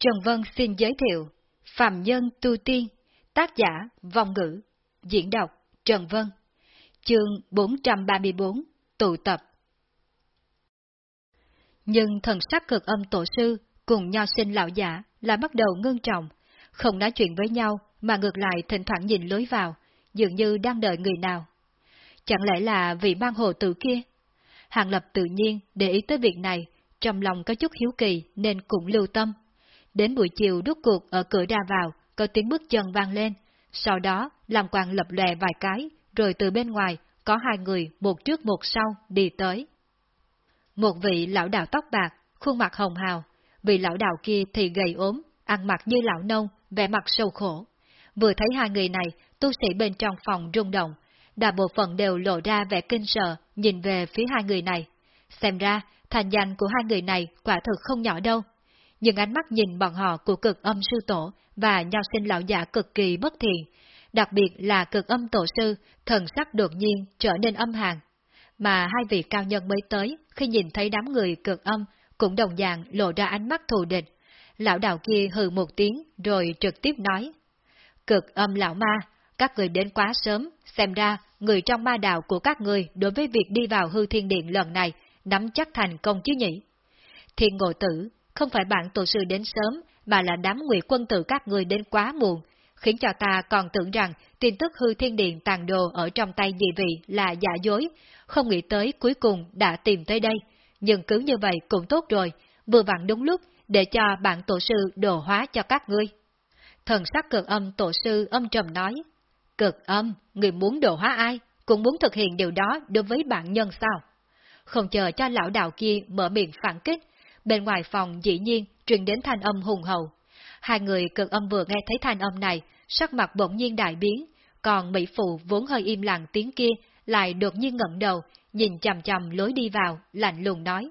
Trần Vân xin giới thiệu Phạm Nhân Tu Tiên, tác giả Vong Ngữ, diễn đọc Trần Vân, chương 434, tụ tập. Nhưng thần sắc cực âm tổ sư cùng nho sinh lão giả là bắt đầu ngưng trọng, không nói chuyện với nhau mà ngược lại thỉnh thoảng nhìn lối vào, dường như đang đợi người nào. Chẳng lẽ là vị mang hồ tử kia? Hàng Lập tự nhiên để ý tới việc này, trong lòng có chút hiếu kỳ nên cũng lưu tâm. Đến buổi chiều rút cuộc ở cửa ra vào, có tiếng bước chân vang lên, sau đó làm quàng lập lè vài cái, rồi từ bên ngoài có hai người một trước một sau đi tới. Một vị lão đạo tóc bạc, khuôn mặt hồng hào, vị lão đạo kia thì gầy ốm, ăn mặc như lão nông, vẻ mặt sâu khổ. Vừa thấy hai người này, tu sĩ bên trong phòng rung động, đa bộ phận đều lộ ra vẻ kinh sợ, nhìn về phía hai người này. Xem ra, thành danh của hai người này quả thực không nhỏ đâu. Nhưng ánh mắt nhìn bọn họ của cực âm sư tổ và nho sinh lão giả cực kỳ bất thiện, đặc biệt là cực âm tổ sư, thần sắc đột nhiên trở nên âm hàn. Mà hai vị cao nhân mới tới, khi nhìn thấy đám người cực âm, cũng đồng dạng lộ ra ánh mắt thù địch. Lão đạo kia hừ một tiếng, rồi trực tiếp nói. Cực âm lão ma, các người đến quá sớm, xem ra người trong ma đạo của các người đối với việc đi vào hư thiên điện lần này nắm chắc thành công chứ nhỉ? Thiên ngộ tử, không phải bạn tổ sư đến sớm, mà là đám ngụy quân tử các người đến quá muộn, khiến cho ta còn tưởng rằng tin tức hư thiên điện tàn đồ ở trong tay dị vị là giả dối, không nghĩ tới cuối cùng đã tìm tới đây. Nhưng cứ như vậy cũng tốt rồi, vừa vặn đúng lúc để cho bạn tổ sư đồ hóa cho các ngươi. Thần sắc cực âm tổ sư âm trầm nói, Cực âm, người muốn đồ hóa ai, cũng muốn thực hiện điều đó đối với bạn nhân sao? Không chờ cho lão đạo kia mở miệng phản kích, bên ngoài phòng dĩ nhiên truyền đến thanh âm hùng hậu. Hai người cực âm vừa nghe thấy thanh âm này, sắc mặt bỗng nhiên đại biến, còn Mỹ Phụ vốn hơi im lặng tiếng kia lại đột nhiên ngẩng đầu, nhìn chầm chầm lối đi vào, lạnh lùng nói.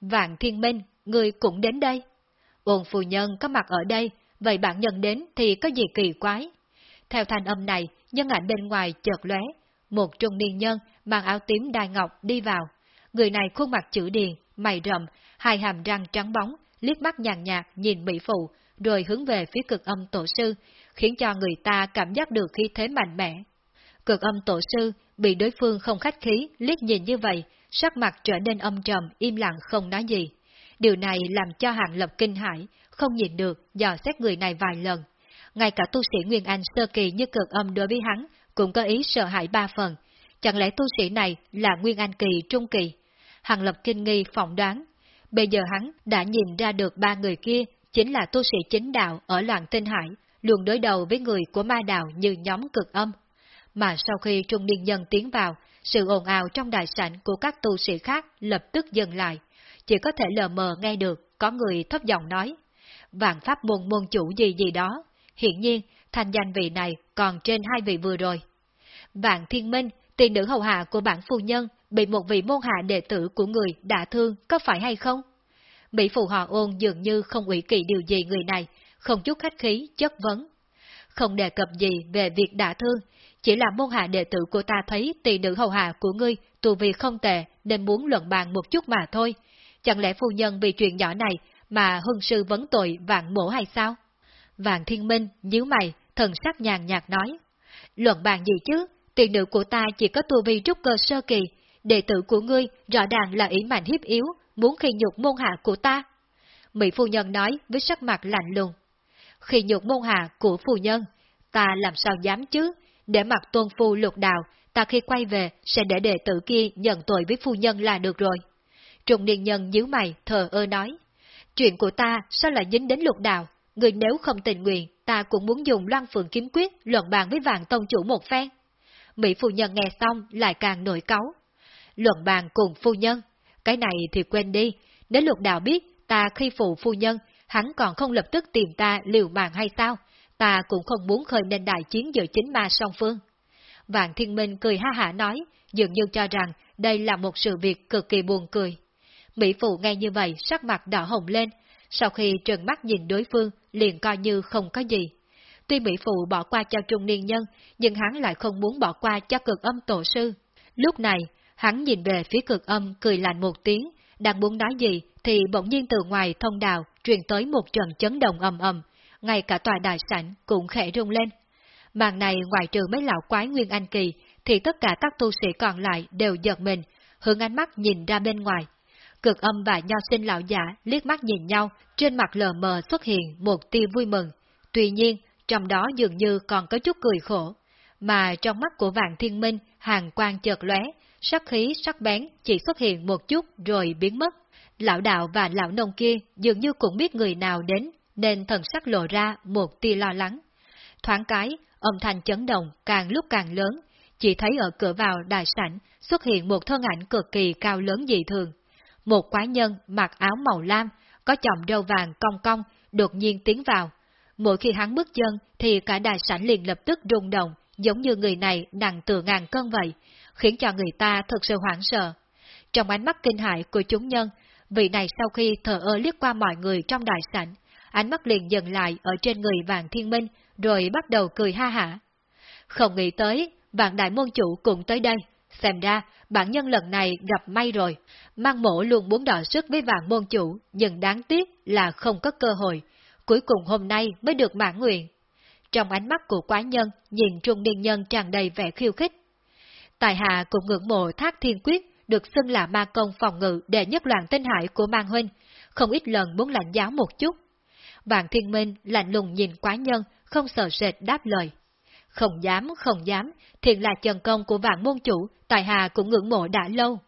Vạn thiên minh, người cũng đến đây. Ôn phu nhân có mặt ở đây, vậy bạn nhân đến thì có gì kỳ quái? Theo thanh âm này, nhân ảnh bên ngoài chợt lóe, một trung niên nhân mang áo tím đai ngọc đi vào. Người này khuôn mặt chữ điền, mày rậm, hai hàm răng trắng bóng, liếc mắt nhàn nhạt nhìn mỹ phụ, rồi hướng về phía cực âm tổ sư, khiến cho người ta cảm giác được khí thế mạnh mẽ. Cực âm tổ sư bị đối phương không khách khí liếc nhìn như vậy, sắc mặt trở nên âm trầm, im lặng không nói gì. Điều này làm cho hạng lập kinh hãi, không nhìn được, dò xét người này vài lần, ngay cả tu sĩ Nguyên Anh sơ kỳ như cực âm đối với hắn cũng có ý sợ hãi ba phần. Chẳng lẽ tu sĩ này là Nguyên Anh kỳ trung kỳ? Hàng Lập kinh nghi phỏng đoán. Bây giờ hắn đã nhìn ra được ba người kia chính là tu sĩ chính đạo ở loạn tinh hải, luôn đối đầu với người của ma đạo như nhóm cực âm. Mà sau khi trung niên nhân tiến vào, sự ồn ào trong đại sảnh của các tu sĩ khác lập tức dừng lại. Chỉ có thể lờ mờ nghe được có người thấp giọng nói. Vạn pháp môn môn chủ gì gì đó, Hiện nhiên, thành danh vị này còn trên hai vị vừa rồi. Vạn Thiên Minh, tiền nữ hầu hạ của bản phu nhân, bị một vị môn hạ đệ tử của người đã thương, có phải hay không? Mỹ phụ hòa ôn dường như không ủy kỳ điều gì người này, không chút khách khí, chất vấn. Không đề cập gì về việc đã thương, chỉ là môn hạ đệ tử của ta thấy tỷ nữ hầu hạ của ngươi tù vì không tệ nên muốn luận bàn một chút mà thôi. Chẳng lẽ phu nhân vì chuyện nhỏ này mà hưng sư vấn tội vạn mổ hay sao? Vạn Thiên Minh nhíu mày, thần sắc nhàn nhạt nói. Luận bàn gì chứ, tiền nữ của ta chỉ có tu vi trúc cơ sơ kỳ, đệ tử của ngươi rõ ràng là ý mạnh hiếp yếu, muốn khi nhục môn hạ của ta. Mỹ phu nhân nói với sắc mặt lạnh lùng. Khi nhục môn hạ của phu nhân, ta làm sao dám chứ, để mặt tôn phu lục đạo, ta khi quay về sẽ để đệ tử kia nhận tội với phu nhân là được rồi. Trùng niên nhân nhíu mày, thờ ơ nói. Chuyện của ta sao lại dính đến lục đạo, người nếu không tình nguyện, ta cũng muốn dùng loan phượng kiếm quyết luận bàn với vàng tông chủ một phen. Mỹ phu nhân nghe xong lại càng nổi cáu. Luận bàn cùng phu nhân, cái này thì quên đi, nếu lục đạo biết ta khi phụ phu nhân, hắn còn không lập tức tìm ta liều mạng hay sao, ta cũng không muốn khởi nên đại chiến giữa chính ma song phương. Vạn Thiên Minh cười ha hả nói, dường như cho rằng đây là một sự việc cực kỳ buồn cười. Mỹ Phụ nghe như vậy sắc mặt đỏ hồng lên, sau khi trần mắt nhìn đối phương, liền coi như không có gì. Tuy Mỹ Phụ bỏ qua cho trung niên nhân, nhưng hắn lại không muốn bỏ qua cho cực âm tổ sư. Lúc này, hắn nhìn về phía cực âm cười lạnh một tiếng, đang muốn nói gì thì bỗng nhiên từ ngoài thông đạo truyền tới một trận chấn động ầm ầm, ngay cả tòa đại sảnh cũng khẽ rung lên. Màn này ngoài trừ mấy lão quái Nguyên Anh Kỳ, thì tất cả các tu sĩ còn lại đều giật mình, hướng ánh mắt nhìn ra bên ngoài. Cực âm và nho sinh lão giả liếc mắt nhìn nhau, trên mặt lờ mờ xuất hiện một tia vui mừng. Tuy nhiên, trong đó dường như còn có chút cười khổ, mà trong mắt của vạn thiên minh, hàng quang chợt lóe, sắc khí sắc bén chỉ xuất hiện một chút rồi biến mất. Lão đạo và lão nông kia dường như cũng biết người nào đến, nên thần sắc lộ ra một tia lo lắng. Thoáng cái, âm thanh chấn động càng lúc càng lớn, chỉ thấy ở cửa vào đại sảnh xuất hiện một thân ảnh cực kỳ cao lớn dị thường. Một quái nhân mặc áo màu lam, có chồng râu vàng cong cong, đột nhiên tiến vào. Mỗi khi hắn bước chân thì cả đại sảnh liền lập tức rung động, giống như người này nặng từ ngàn cân vậy, khiến cho người ta thật sự hoảng sợ. Trong ánh mắt kinh hại của chúng nhân, vị này sau khi thở ơ liếc qua mọi người trong đại sảnh, ánh mắt liền dừng lại ở trên người vàng thiên minh, rồi bắt đầu cười ha hả. Không nghĩ tới, vạn đại môn chủ cũng tới đây, xem ra bản nhân lần này gặp may rồi, mang mổ luôn muốn đọ sức với vạn môn chủ, nhưng đáng tiếc là không có cơ hội, cuối cùng hôm nay mới được mãn nguyện. Trong ánh mắt của quái nhân, nhìn trung niên nhân tràn đầy vẻ khiêu khích. Tài hạ cũng ngưỡng mộ thác thiên quyết, được xưng là ma công phòng ngự để nhất loạn tinh hải của mang huynh, không ít lần muốn lãnh giáo một chút. Vạn thiên minh lạnh lùng nhìn quái nhân, không sợ sệt đáp lời. Không dám, không dám, thiện là trần công của vạn môn chủ, tài hà cũng ngưỡng mộ đã lâu.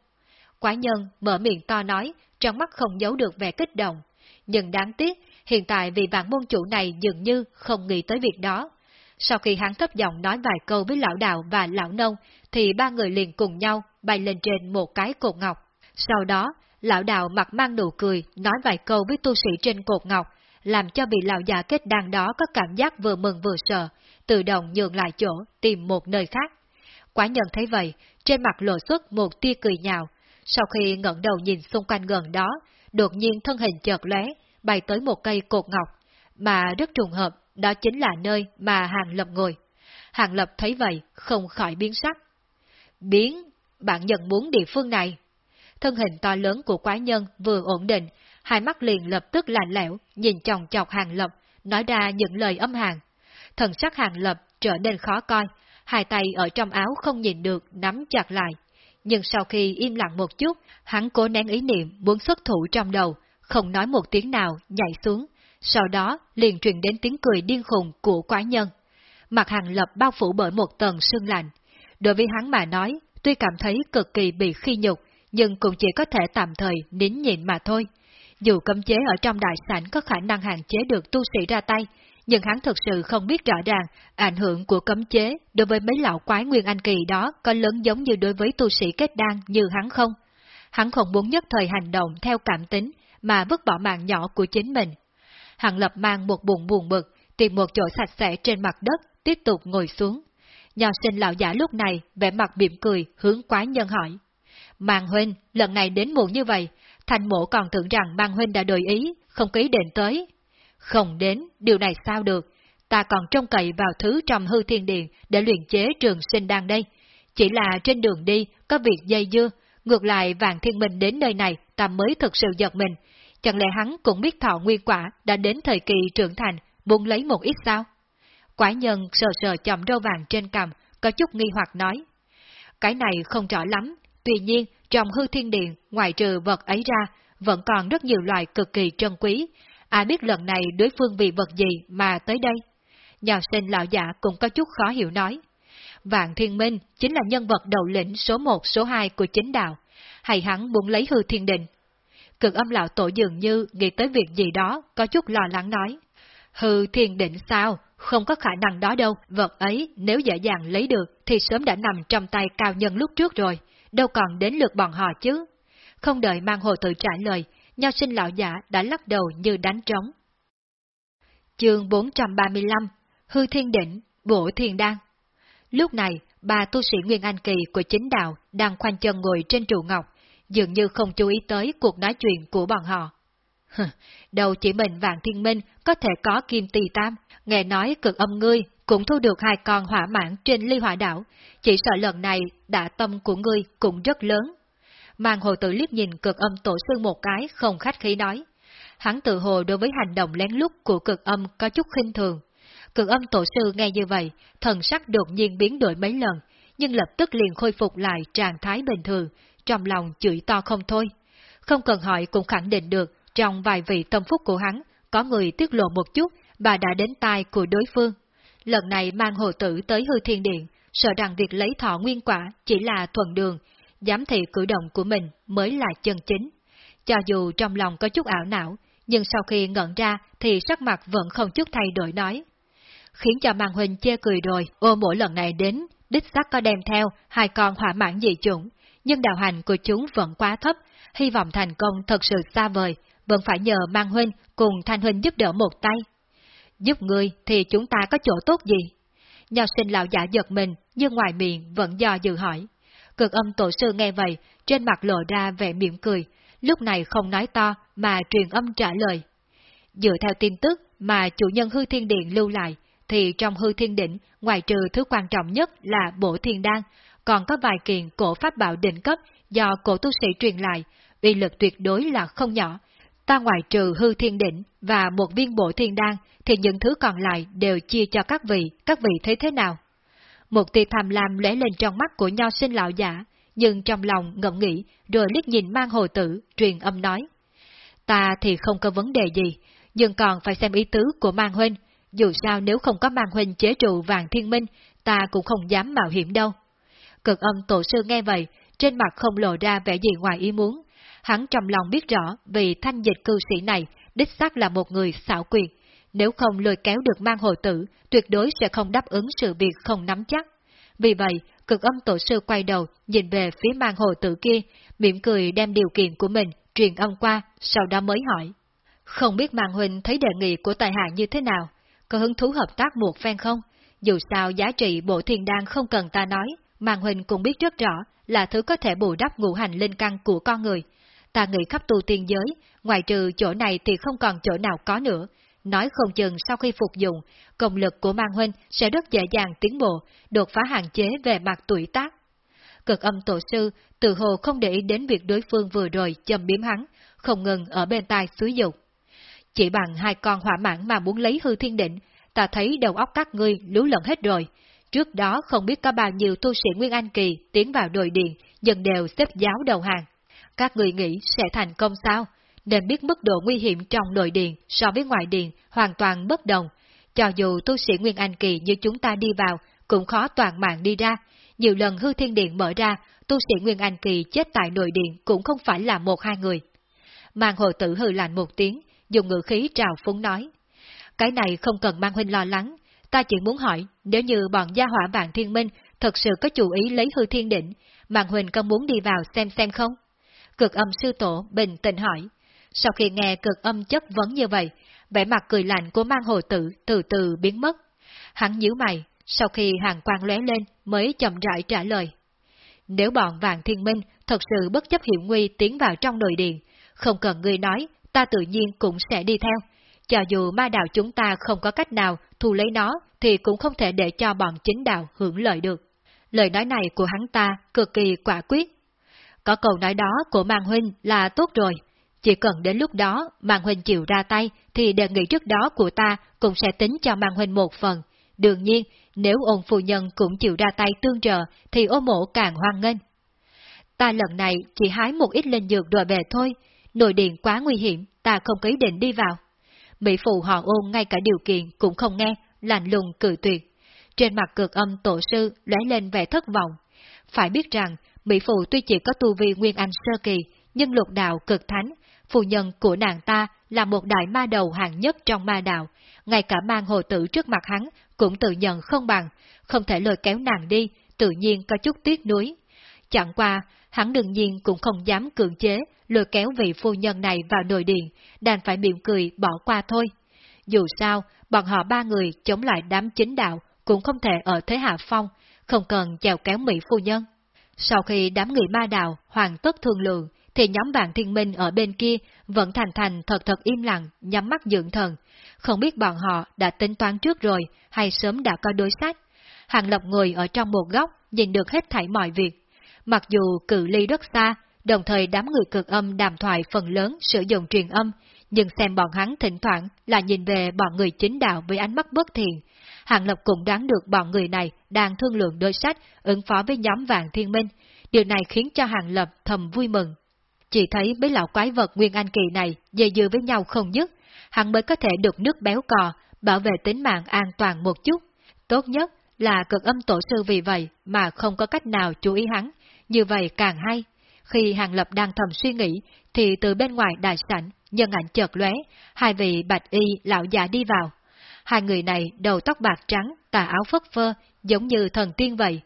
Quái nhân mở miệng to nói, trong mắt không giấu được vẻ kích động. Nhưng đáng tiếc, hiện tại vì vạn môn chủ này dường như không nghĩ tới việc đó. Sau khi hắn thấp giọng nói vài câu với lão đạo và lão nông, thì ba người liền cùng nhau bay lên trên một cái cột ngọc. Sau đó, lão đạo mặt mang nụ cười, nói vài câu với tu sĩ trên cột ngọc, làm cho vị lão già kết đàn đó có cảm giác vừa mừng vừa sợ, tự động nhường lại chỗ, tìm một nơi khác. Quả nhân thấy vậy, trên mặt lộ xuất một tia cười nhạo, sau khi ngẩng đầu nhìn xung quanh gần đó, đột nhiên thân hình chợt lóe, bay tới một cây cột ngọc, mà rất trùng hợp, đó chính là nơi mà Hàng Lập ngồi. Hàng Lập thấy vậy, không khỏi biến sắc. Biến, bạn nhận muốn địa phương này. Thân hình to lớn của quái nhân vừa ổn định, hai mắt liền lập tức lạnh lẽo, nhìn chòng chọc Hàng Lập, nói ra những lời âm hàng. Thần sắc Hàng Lập trở nên khó coi, hai tay ở trong áo không nhìn được, nắm chặt lại. Nhưng sau khi im lặng một chút, hắn cố nén ý niệm muốn xuất thủ trong đầu, không nói một tiếng nào, nhảy xuống. Sau đó liền truyền đến tiếng cười điên khùng của quái nhân. Mặt Hàng Lập bao phủ bởi một tầng sương lạnh. Đối với hắn mà nói, tuy cảm thấy cực kỳ bị khi nhục, nhưng cũng chỉ có thể tạm thời nín nhịn mà thôi. Dù cấm chế ở trong đại sảnh có khả năng hạn chế được tu sĩ ra tay, nhưng hắn thực sự không biết rõ ràng ảnh hưởng của cấm chế đối với mấy lão quái nguyên anh kỳ đó có lớn giống như đối với tu sĩ kết đan như hắn không. Hắn không muốn nhất thời hành động theo cảm tính mà vứt bỏ mạng nhỏ của chính mình. Hắn lập mang một buồn buồn bực, tìm một chỗ sạch sẽ trên mặt đất, tiếp tục ngồi xuống. Nhà sinh lão giả lúc này vẻ mặt mỉm cười hướng quái nhân hỏi. Mạng huynh, lần này đến muộn như vậy, thành mộ còn tưởng rằng mang huynh đã đổi ý, không ký định tới. Không đến, điều này sao được, ta còn trông cậy vào thứ trong hư thiên điện để luyện chế trường sinh đang đây. Chỉ là trên đường đi, có việc dây dưa, ngược lại vàng thiên minh đến nơi này ta mới thực sự giật mình. Chẳng lẽ hắn cũng biết thọ nguyên quả đã đến thời kỳ trưởng thành, muốn lấy một ít sao? Quái nhân sờ sờ chậm râu vàng trên cằm, có chút nghi hoặc nói. Cái này không rõ lắm, tuy nhiên trong hư thiên điện, ngoài trừ vật ấy ra, vẫn còn rất nhiều loại cực kỳ trân quý. Ai biết lần này đối phương vì vật gì mà tới đây? Nhà sinh lão giả cũng có chút khó hiểu nói. Vạn Thiên Minh chính là nhân vật đầu lĩnh số 1 số 2 của chính đạo, hay hắn muốn lấy hư thiên định. Cực âm lão tổ dường như nghĩ tới việc gì đó, có chút lo lắng nói. Hư thiên định sao? Không có khả năng đó đâu, vật ấy nếu dễ dàng lấy được thì sớm đã nằm trong tay cao nhân lúc trước rồi, đâu còn đến lượt bọn họ chứ. Không đợi mang hồ tự trả lời, nho sinh lão giả đã lắc đầu như đánh trống. Chương 435 Hư Thiên Đỉnh, Bổ Thiên Đan Lúc này, ba tu sĩ Nguyên Anh Kỳ của chính đạo đang khoanh chân ngồi trên trụ ngọc, dường như không chú ý tới cuộc nói chuyện của bọn họ. Đầu chỉ mình Vạn Thiên Minh có thể có kim tỳ tam, nghe nói cực âm ngươi cũng thu được hai con hỏa mãn trên ly hỏa đảo, chỉ sợ lần này đã tâm của ngươi cũng rất lớn. mang hồ tử liếc nhìn cực âm tổ sư một cái không khách khí nói. Hắn tự hồ đối với hành động lén lút của cực âm có chút khinh thường. Cực âm tổ sư nghe như vậy, thần sắc đột nhiên biến đổi mấy lần, nhưng lập tức liền khôi phục lại trạng thái bình thường, trong lòng chửi to không thôi. Không cần hỏi cũng khẳng định được, trong vài vị tâm phúc của hắn, có người tiết lộ một chút, và đã đến tai của đối phương. Lần này mang hồ tử tới hư thiên điện, sợ rằng việc lấy thọ nguyên quả chỉ là thuận đường, giám thị cử động của mình mới là chân chính. Cho dù trong lòng có chút ảo não, nhưng sau khi ngẩn ra thì sắc mặt vẫn không chút thay đổi nói. Khiến cho mang huynh chê cười rồi, ô mỗi lần này đến, đích xác có đem theo hai con hỏa mãn dị chủng, nhưng đạo hành của chúng vẫn quá thấp, hy vọng thành công thật sự xa vời, vẫn phải nhờ mang huynh cùng thanh huynh giúp đỡ một tay. Giúp ngươi thì chúng ta có chỗ tốt gì? Nho sinh lão giả giật mình, nhưng ngoài miệng vẫn do dự hỏi. Cực âm tổ sư nghe vậy, trên mặt lộ ra vẻ mỉm cười, lúc này không nói to mà truyền âm trả lời. Dựa theo tin tức mà chủ nhân hư thiên điện lưu lại, thì trong hư thiên đỉnh, ngoài trừ thứ quan trọng nhất là bổ thiên đan, còn có vài kiện cổ pháp bảo đỉnh cấp do cổ tu sĩ truyền lại, uy lực tuyệt đối là không nhỏ. Ta ngoài trừ hư thiên đỉnh và một viên bộ thiên đan, thì những thứ còn lại đều chia cho các vị, các vị thấy thế nào? Một tia tham lam lóe lên trong mắt của nho sinh lão giả, nhưng trong lòng ngẫm nghĩ, rồi liếc nhìn mang hồ tử, truyền âm nói. Ta thì không có vấn đề gì, nhưng còn phải xem ý tứ của mang huynh, dù sao nếu không có mang huynh chế trụ vàng thiên minh, ta cũng không dám mạo hiểm đâu. Cực âm tổ sư nghe vậy, trên mặt không lộ ra vẻ gì ngoài ý muốn. Hắn trong lòng biết rõ vì thanh dịch cư sĩ này đích xác là một người xảo quyệt, nếu không lôi kéo được mang hồi tử, tuyệt đối sẽ không đáp ứng sự việc không nắm chắc. Vì vậy, cực âm tổ sư quay đầu, nhìn về phía mang hồi tử kia, mỉm cười đem điều kiện của mình truyền âm qua, sau đó mới hỏi. Không biết mang huynh thấy đề nghị của tài hạ như thế nào, có hứng thú hợp tác một phen không? Dù sao giá trị bộ thiên đan không cần ta nói, mang huynh cũng biết rất rõ là thứ có thể bù đắp ngũ hành linh căn của con người. Ta nghĩ khắp tu tiên giới, ngoài trừ chỗ này thì không còn chỗ nào có nữa, Nói không chừng sau khi phục dụng, công lực của mang huynh sẽ rất dễ dàng tiến bộ, đột phá hạn chế về mặt tuổi tác. Cực âm tổ sư từ hồ không để ý đến việc đối phương vừa rồi châm biếm hắn, không ngừng ở bên tai xúi dục. Chỉ bằng hai con hỏa mãn mà muốn lấy hư thiên định, ta thấy đầu óc các ngươi lú lẫn hết rồi. Trước đó không biết có bao nhiêu tu sĩ Nguyên Anh Kỳ tiến vào đồi điện, dần đều xếp giáo đầu hàng. Các người nghĩ sẽ thành công sao? nên biết mức độ nguy hiểm trong nội điện so với ngoại điện hoàn toàn bất đồng. Cho dù tu sĩ Nguyên Anh Kỳ như chúng ta đi vào, cũng khó toàn mạng đi ra. Nhiều lần hư thiên điện mở ra, tu sĩ Nguyên Anh Kỳ chết tại nội điện cũng không phải là một hai người. Mang hồ tử hư lạnh một tiếng, dùng ngữ khí trào phúng nói. Cái này không cần mang huynh lo lắng, ta chỉ muốn hỏi, nếu như bọn gia hỏa vạn thiên minh thật sự có chủ ý lấy hư thiên đỉnh, Mạng huynh có muốn đi vào xem xem không? Cực âm sư tổ bình tĩnh hỏi, sau khi nghe cực âm chất vấn như vậy, vẻ mặt cười lạnh của mang hồ tử từ từ biến mất. Hắn nhíu mày, sau khi hàng quang lóe lên mới chậm rãi trả lời. Nếu bọn vàng thiên minh thật sự bất chấp hiểm nguy tiến vào trong nội điện, không cần người nói, ta tự nhiên cũng sẽ đi theo. Cho dù ma đạo chúng ta không có cách nào thu lấy nó, thì cũng không thể để cho bọn chính đạo hưởng lợi được. Lời nói này của hắn ta cực kỳ quả quyết. Có câu nói đó của Mạng Huynh là tốt rồi, chỉ cần đến lúc đó Mạng Huynh chịu ra tay thì đề nghị trước đó của ta cũng sẽ tính cho Mạng Huynh một phần. Đương nhiên, nếu ôn phu nhân cũng chịu ra tay tương trợ thì ô mộ càng hoan nghênh. Ta lần này chỉ hái một ít linh dược đòi về thôi, nội điện quá nguy hiểm, ta không có ý định đi vào. Mỹ phụ họ ôn ngay cả điều kiện cũng không nghe, lạnh lùng cự tuyệt. Trên mặt cực âm tổ sư lóe lên vẻ thất vọng. Phải biết rằng, Mỹ phụ tuy chỉ có tu vi nguyên anh sơ kỳ, nhưng lục đạo cực thánh, phụ nhân của nàng ta là một đại ma đầu hạng nhất trong ma đạo, ngay cả mang hồ tử trước mặt hắn cũng tự nhận không bằng, không thể lôi kéo nàng đi, tự nhiên có chút tiếc nuối. Chẳng qua, hắn đương nhiên cũng không dám cưỡng chế lôi kéo vị phu nhân này vào nội điện, đành phải mỉm cười bỏ qua thôi. Dù sao, bọn họ ba người chống lại đám chính đạo cũng không thể ở thế hạ phong, không cần chèo kéo Mỹ phu nhân. Sau khi đám người ma đạo hoàn tất thương lượng, thì nhóm bạn thiên minh ở bên kia vẫn thành thành thật thật im lặng, nhắm mắt dưỡng thần. Không biết bọn họ đã tính toán trước rồi, hay sớm đã có đối sách. Hàng Lập ngồi ở trong một góc, nhìn được hết thảy mọi việc. Mặc dù cự ly rất xa, đồng thời đám người cực âm đàm thoại phần lớn sử dụng truyền âm, nhưng xem bọn hắn thỉnh thoảng là nhìn về bọn người chính đạo với ánh mắt bất thiện. Hàng Lập cũng đoán được bọn người này đang thương lượng đối sách ứng phó với nhóm vàng thiên minh, điều này khiến cho Hàng Lập thầm vui mừng. Chỉ thấy mấy lão quái vật Nguyên Anh Kỳ này dây dưa với nhau không nhất, hắn mới có thể được nước béo cò, bảo vệ tính mạng an toàn một chút. Tốt nhất là cực âm tổ sư vì vậy mà không có cách nào chú ý hắn, như vậy càng hay. Khi Hàng Lập đang thầm suy nghĩ, thì từ bên ngoài đại sảnh, nhân ảnh chợt lóe, hai vị bạch y lão già đi vào. Hai người này đầu tóc bạc trắng, tà áo phất phơ, giống như thần tiên vậy.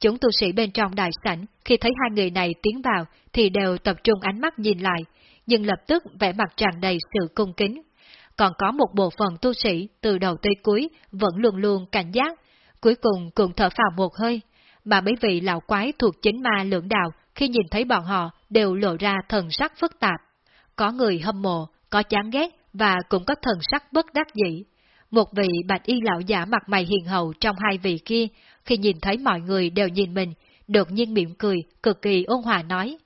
Chúng tu sĩ bên trong đại sảnh, khi thấy hai người này tiến vào, thì đều tập trung ánh mắt nhìn lại, nhưng lập tức vẻ mặt tràn đầy sự cung kính. Còn có một bộ phận tu sĩ từ đầu tới cuối vẫn luôn luôn cảnh giác, cuối cùng cũng thở phào một hơi, mà mấy vị lão quái thuộc chính ma lưỡng đạo khi nhìn thấy bọn họ đều lộ ra thần sắc phức tạp. Có người hâm mộ, có chán ghét và cũng có thần sắc bất đắc dĩ. Một vị bạch y lão giả mặt mày hiền hậu trong hai vị kia, khi nhìn thấy mọi người đều nhìn mình, đột nhiên mỉm cười, cực kỳ ôn hòa nói.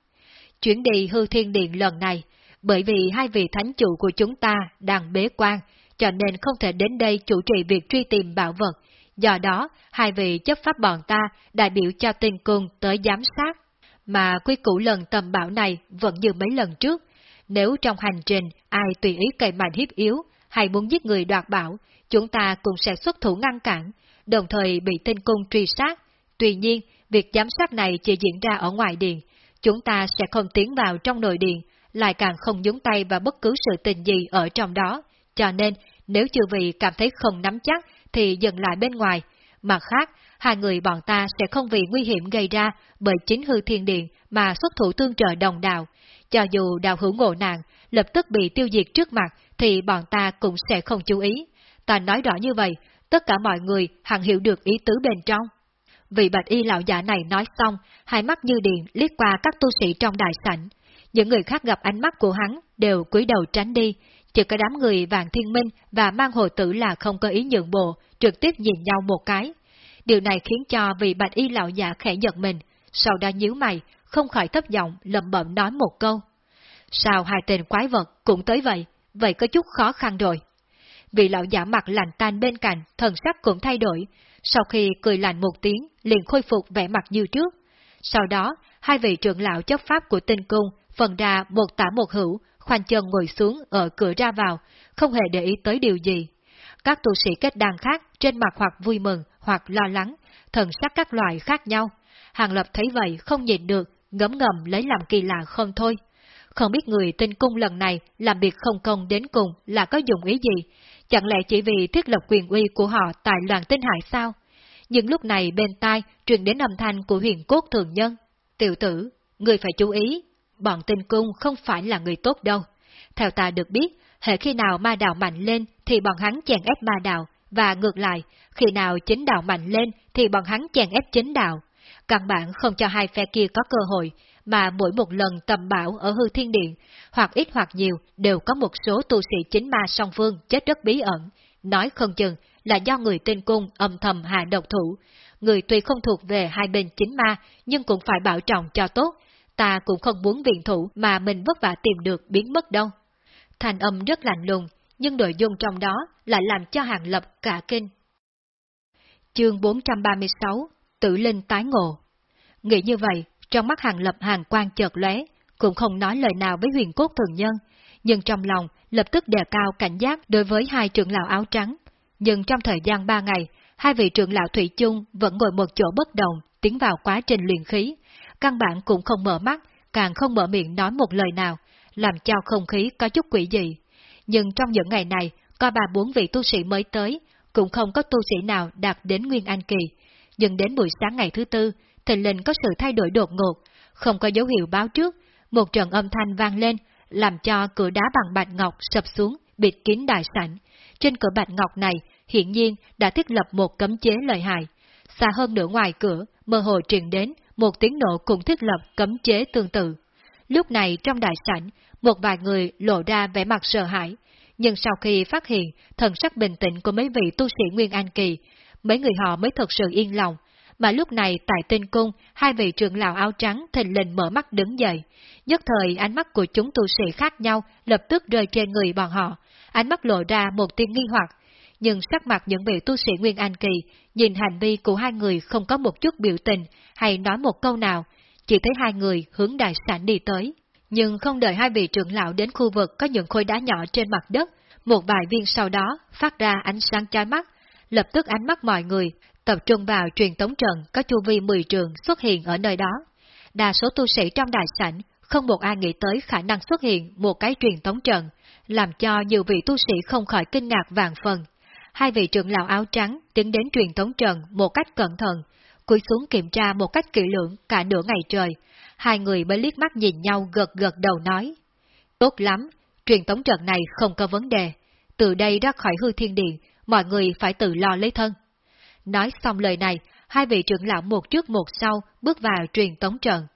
Chuyến đi hư thiên điện lần này, bởi vì hai vị thánh chủ của chúng ta đang bế quan, cho nên không thể đến đây chủ trì việc truy tìm bảo vật, do đó hai vị chấp pháp bọn ta đại biểu cho tinh cung tới giám sát. Mà quy củ lần tầm bảo này vẫn như mấy lần trước, nếu trong hành trình ai tùy ý cày mạnh hiếp yếu hay muốn giết người đoạt bảo, chúng ta cũng sẽ xuất thủ ngăn cản, đồng thời bị tinh cung truy sát. Tuy nhiên, việc giám sát này chỉ diễn ra ở ngoài điện, chúng ta sẽ không tiến vào trong nội điện, lại càng không nhúng tay vào bất cứ sự tình gì ở trong đó. Cho nên, nếu chư vị cảm thấy không nắm chắc, thì dừng lại bên ngoài. Mặt khác, hai người bọn ta sẽ không vì nguy hiểm gây ra bởi chính hư thiên điện mà xuất thủ tương trợ đồng đạo. Cho dù đạo hữu ngộ nạn, lập tức bị tiêu diệt trước mặt, thì bọn ta cũng sẽ không chú ý. Ta nói rõ như vậy, tất cả mọi người hẳn hiểu được ý tứ bên trong. Vị bạch y lão giả này nói xong, hai mắt như điện liếc qua các tu sĩ trong đại sảnh. Những người khác gặp ánh mắt của hắn đều cúi đầu tránh đi, chỉ có đám người vàng thiên minh và mang hồ tử là không có ý nhượng bộ, trực tiếp nhìn nhau một cái. Điều này khiến cho vị bạch y lão giả khẽ giật mình, sau đó nhíu mày, không khỏi thấp giọng lầm bẩm nói một câu. Sao hai tên quái vật cũng tới vậy, vậy có chút khó khăn rồi. Vị lão giả mặt lạnh tan bên cạnh, thần sắc cũng thay đổi, sau khi cười lạnh một tiếng, liền khôi phục vẻ mặt như trước. Sau đó, hai vị trưởng lão chấp pháp của tinh cung phần ra một tả một hữu, khoanh chân ngồi xuống ở cửa ra vào, không hề để ý tới điều gì. Các tu sĩ kết đàn khác trên mặt hoặc vui mừng hoặc lo lắng, thần sắc các loại khác nhau. Hàng Lập thấy vậy không nhìn được, ngấm ngầm lấy làm kỳ lạ không thôi. Không biết người tinh cung lần này làm việc không công đến cùng là có dụng ý gì, chẳng lẽ chỉ vì thiết lập quyền uy của họ tại loạn tinh hải sao? Nhưng lúc này bên tai truyền đến âm thanh của huyền cốt thường nhân. Tiểu tử, người phải chú ý, bọn tinh cung không phải là người tốt đâu. Theo ta được biết, hệ khi nào ma đạo mạnh lên thì bọn hắn chèn ép ma đạo, và ngược lại, khi nào chính đạo mạnh lên thì bọn hắn chèn ép chính đạo. Căn bản không cho hai phe kia có cơ hội, mà mỗi một lần tầm bảo ở hư thiên điện, hoặc ít hoặc nhiều đều có một số tu sĩ chính ma song phương chết rất bí ẩn, nói không chừng là do người tên cung âm thầm hạ độc thủ. Người tuy không thuộc về hai bên chính ma, nhưng cũng phải bảo trọng cho tốt, ta cũng không muốn viện thủ mà mình vất vả tìm được biến mất đâu. Thành âm rất lạnh lùng, nhưng nội dung trong đó lại làm cho hàng lập cả kinh. Chương 436 Tử Linh tái ngộ Nghĩ như vậy, trong mắt hàng lập hàng quan chợt lóe, cũng không nói lời nào với huyền cốt thường nhân, nhưng trong lòng lập tức đề cao cảnh giác đối với hai trưởng lão áo trắng. Nhưng trong thời gian ba ngày, hai vị trưởng lão Thủy chung vẫn ngồi một chỗ bất động, tiến vào quá trình luyện khí, căn bản cũng không mở mắt, càng không mở miệng nói một lời nào, làm cho không khí có chút quỷ dị. Nhưng trong những ngày này, có ba bốn vị tu sĩ mới tới, cũng không có tu sĩ nào đạt đến Nguyên Anh Kỳ. Nhưng đến buổi sáng ngày thứ tư, tình linh có sự thay đổi đột ngột, không có dấu hiệu báo trước, một trận âm thanh vang lên, làm cho cửa đá bằng bạch ngọc sập xuống, bịt kín đại sảnh. Trên cửa bạch ngọc này, hiện nhiên đã thiết lập một cấm chế lợi hại. Xa hơn nửa ngoài cửa, mơ hồ truyền đến một tiếng nổ cũng thiết lập cấm chế tương tự. Lúc này trong đại sảnh, một vài người lộ ra vẻ mặt sợ hãi, nhưng sau khi phát hiện thần sắc bình tĩnh của mấy vị tu sĩ Nguyên An Kỳ, mấy người họ mới thật sự yên lòng, mà lúc này tại tinh cung, hai vị trưởng lão áo trắng thình lình mở mắt đứng dậy. Nhất thời ánh mắt của chúng tu sĩ khác nhau lập tức rơi trên người bọn họ, ánh mắt lộ ra một tiếng nghi hoặc. Nhưng sắc mặt những vị tu sĩ Nguyên An Kỳ, nhìn hành vi của hai người không có một chút biểu tình hay nói một câu nào, chỉ thấy hai người hướng đại sảnh đi tới. Nhưng không đợi hai vị trưởng lão đến khu vực có những khối đá nhỏ trên mặt đất, một vài viên sau đó phát ra ánh sáng chói mắt, lập tức ánh mắt mọi người tập trung vào truyền tống trận có chu vi 10 trường xuất hiện ở nơi đó. Đa số tu sĩ trong đại sảnh không một ai nghĩ tới khả năng xuất hiện một cái truyền tống trận, làm cho nhiều vị tu sĩ không khỏi kinh ngạc vàng phần. Hai vị trưởng lão áo trắng tiến đến truyền tống trận một cách cẩn thận, cúi xuống kiểm tra một cách kỹ lưỡng cả nửa ngày trời. Hai người mới liếc mắt nhìn nhau gật gật đầu nói. Tốt lắm, truyền tống trận này không có vấn đề. Từ đây ra khỏi hư thiên điện, mọi người phải tự lo lấy thân. Nói xong lời này, hai vị trưởng lão một trước một sau bước vào truyền tống trận.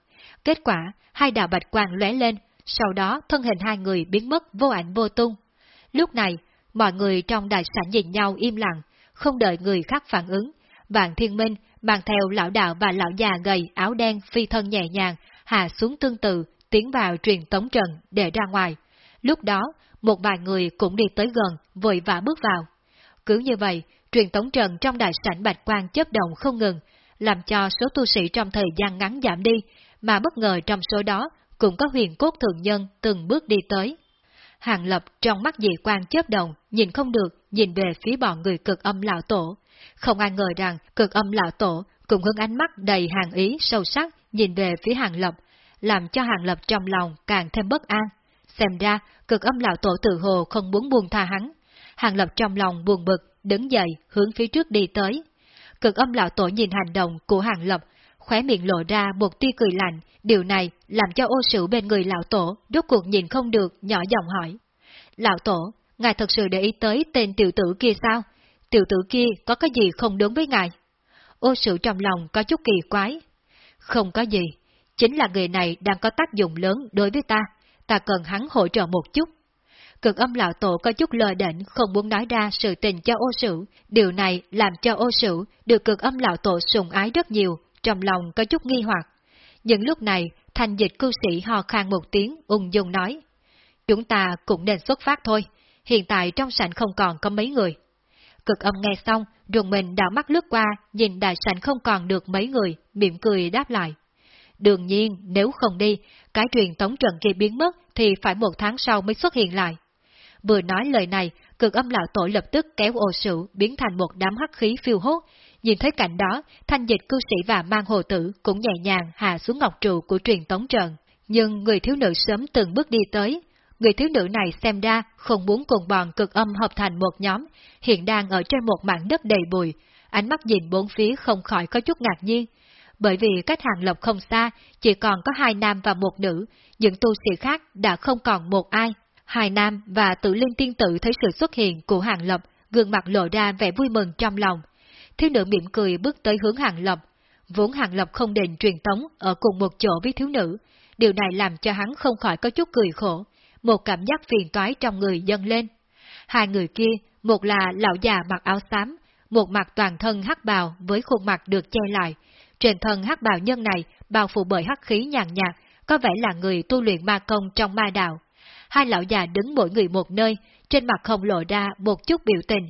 Kết quả, hai đạo bạch quang lóe lên, sau đó thân hình hai người biến mất vô ảnh vô tung. Lúc này, mọi người trong đại sảnh nhìn nhau im lặng, không đợi người khác phản ứng. Vạn Thiên Minh mang theo lão đạo và lão già gầy áo đen phi thân nhẹ nhàng, hạ xuống tương tự, tiến vào truyền tống trận để ra ngoài. Lúc đó, một vài người cũng đi tới gần, vội vã bước vào. Cứ như vậy, truyền tống trận trong đại sảnh bạch quang chấp động không ngừng, làm cho số tu sĩ trong thời gian ngắn giảm đi, mà bất ngờ trong số đó cũng có huyền cốt thường nhân từng bước đi tới. Hàng lập trong mắt dị quan chớp động, nhìn không được, nhìn về phía bọn người cực âm lão tổ. Không ai ngờ rằng cực âm lão tổ cũng hướng ánh mắt đầy hàng ý sâu sắc nhìn về phía hàng lập, làm cho hàng lập trong lòng càng thêm bất an. Xem ra, cực âm lão tổ tự hồ không muốn buông tha hắn. Hàng lập trong lòng buồn bực, đứng dậy, hướng phía trước đi tới. Cực âm lão tổ nhìn hành động của hàng lập, khóe miệng lộ ra một tia cười lạnh, điều này làm cho ô sử bên người lão tổ rốt cuộc nhìn không được, nhỏ giọng hỏi. Lão tổ, ngài thật sự để ý tới tên tiểu tử kia sao? Tiểu tử kia có cái gì không đúng với ngài? Ô sử trong lòng có chút kỳ quái. Không có gì, chính là người này đang có tác dụng lớn đối với ta, ta cần hắn hỗ trợ một chút. Cực âm lão tổ có chút lờ đỉnh không muốn nói ra sự tình cho ô sử, điều này làm cho ô sử được cực âm lão tổ sùng ái rất nhiều, trong lòng có chút nghi hoặc. Nhưng lúc này, thành dịch cư sĩ ho khan một tiếng, ung dung nói. Chúng ta cũng nên xuất phát thôi, hiện tại trong sảnh không còn có mấy người. Cực âm nghe xong, ruồng mình đảo mắt lướt qua, nhìn đại sảnh không còn được mấy người, mỉm cười đáp lại. Đương nhiên, nếu không đi, cái truyền tống trận kia biến mất thì phải một tháng sau mới xuất hiện lại. Vừa nói lời này, cực âm lão tổ lập tức kéo ô sử biến thành một đám hắc khí phiêu hốt, Nhìn thấy cảnh đó, thanh dịch cư sĩ và mang hồ tử cũng nhẹ nhàng hạ xuống ngọc trụ của truyền tống trận. Nhưng người thiếu nữ sớm từng bước đi tới. Người thiếu nữ này xem ra không muốn cùng bọn cực âm hợp thành một nhóm, hiện đang ở trên một mảng đất đầy bụi, ánh mắt nhìn bốn phía không khỏi có chút ngạc nhiên. Bởi vì cách hàng lộc không xa, chỉ còn có hai nam và một nữ, những tu sĩ khác đã không còn một ai. Hai nam và tự linh tiên tử thấy sự xuất hiện của hàng lập, gương mặt lộ ra vẻ vui mừng trong lòng, thiếu nữ mỉm cười bước tới hướng hàng lập. Vốn hàng lập không định truyền tống ở cùng một chỗ với thiếu nữ, điều này làm cho hắn không khỏi có chút cười khổ, một cảm giác phiền toái trong người dâng lên. Hai người kia, một là lão già mặc áo xám, một mặt toàn thân hắc bào với khuôn mặt được che lại. Trên thân hắc bào nhân này bao phủ bởi hắc khí nhàn nhạt, có vẻ là người tu luyện ma công trong ma đạo. Hai lão già đứng mỗi người một nơi, trên mặt không lộ ra một chút biểu tình,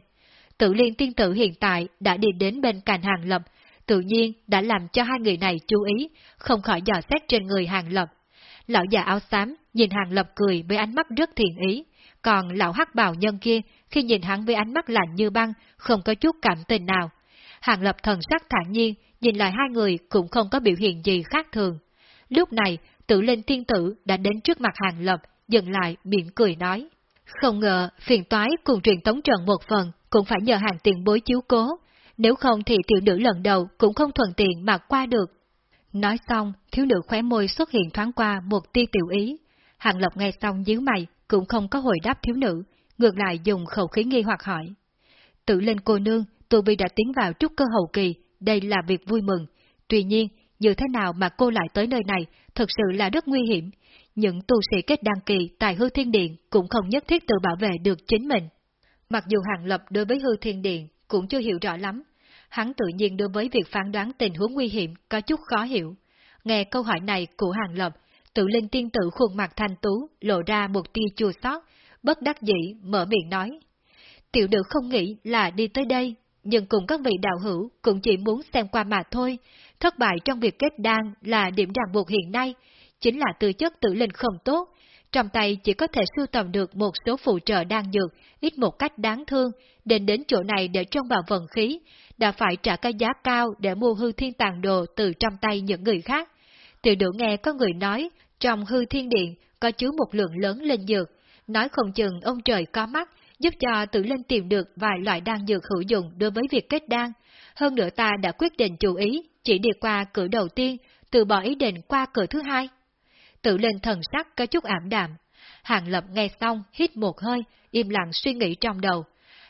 Tự liên tiên tử hiện tại đã đi đến bên cạnh hàng lập, tự nhiên đã làm cho hai người này chú ý, không khỏi dò xét trên người hàng lập. Lão già áo xám nhìn hàng lập cười với ánh mắt rất thiện ý, còn lão hắc bào nhân kia khi nhìn hắn với ánh mắt lạnh như băng, không có chút cảm tình nào. Hàng lập thần sắc thản nhiên, nhìn lại hai người cũng không có biểu hiện gì khác thường. Lúc này, tự linh tiên tử đã đến trước mặt hàng lập, dừng lại miệng cười nói. Không ngờ, phiền toái cùng truyền tống trận một phần, cũng phải nhờ hàng tiền bối chiếu cố, nếu không thì tiểu nữ lần đầu cũng không thuận tiện mà qua được. Nói xong, thiếu nữ khóe môi xuất hiện thoáng qua một tia tiểu ý. Hàng Lộc nghe xong nhíu mày, cũng không có hồi đáp thiếu nữ, ngược lại dùng khẩu khí nghi hoặc hỏi. Tự lên cô nương, tôi vi đã tiến vào trúc cơ hậu kỳ, đây là việc vui mừng. Tuy nhiên, như thế nào mà cô lại tới nơi này, thật sự là rất nguy hiểm. Những tu sĩ kết đăng kỳ tại hư thiên điện cũng không nhất thiết tự bảo vệ được chính mình. Mặc dù Hàng Lập đối với hư thiên điện cũng chưa hiểu rõ lắm, Hắn tự nhiên đối với việc phán đoán tình huống nguy hiểm có chút khó hiểu. Nghe câu hỏi này của Hàng Lập, tự linh tiên tử khuôn mặt thanh tú, lộ ra một tia chua xót, bất đắc dĩ mở miệng nói. Tiểu nữ không nghĩ là đi tới đây, nhưng cùng các vị đạo hữu cũng chỉ muốn xem qua mà thôi. Thất bại trong việc kết đan là điểm ràng buộc hiện nay, chính là tư chất tự linh không tốt. Trong tay chỉ có thể sưu tầm được một số phụ trợ đan dược, ít một cách đáng thương, đến đến chỗ này để trông vào vận khí, đã phải trả cái giá cao để mua hư thiên tàng đồ từ trong tay những người khác. Tiểu đủ nghe có người nói, trong hư thiên điện có chứa một lượng lớn linh dược, nói không chừng ông trời có mắt, giúp cho tự linh tìm được vài loại đan dược hữu dụng đối với việc kết đan. Hơn nữa ta đã quyết định chú ý, chỉ đi qua cửa đầu tiên, từ bỏ ý định qua cửa thứ hai. Tự lên thần sắc có chút ảm đạm. Hàng lập nghe xong, hít một hơi, im lặng suy nghĩ trong đầu.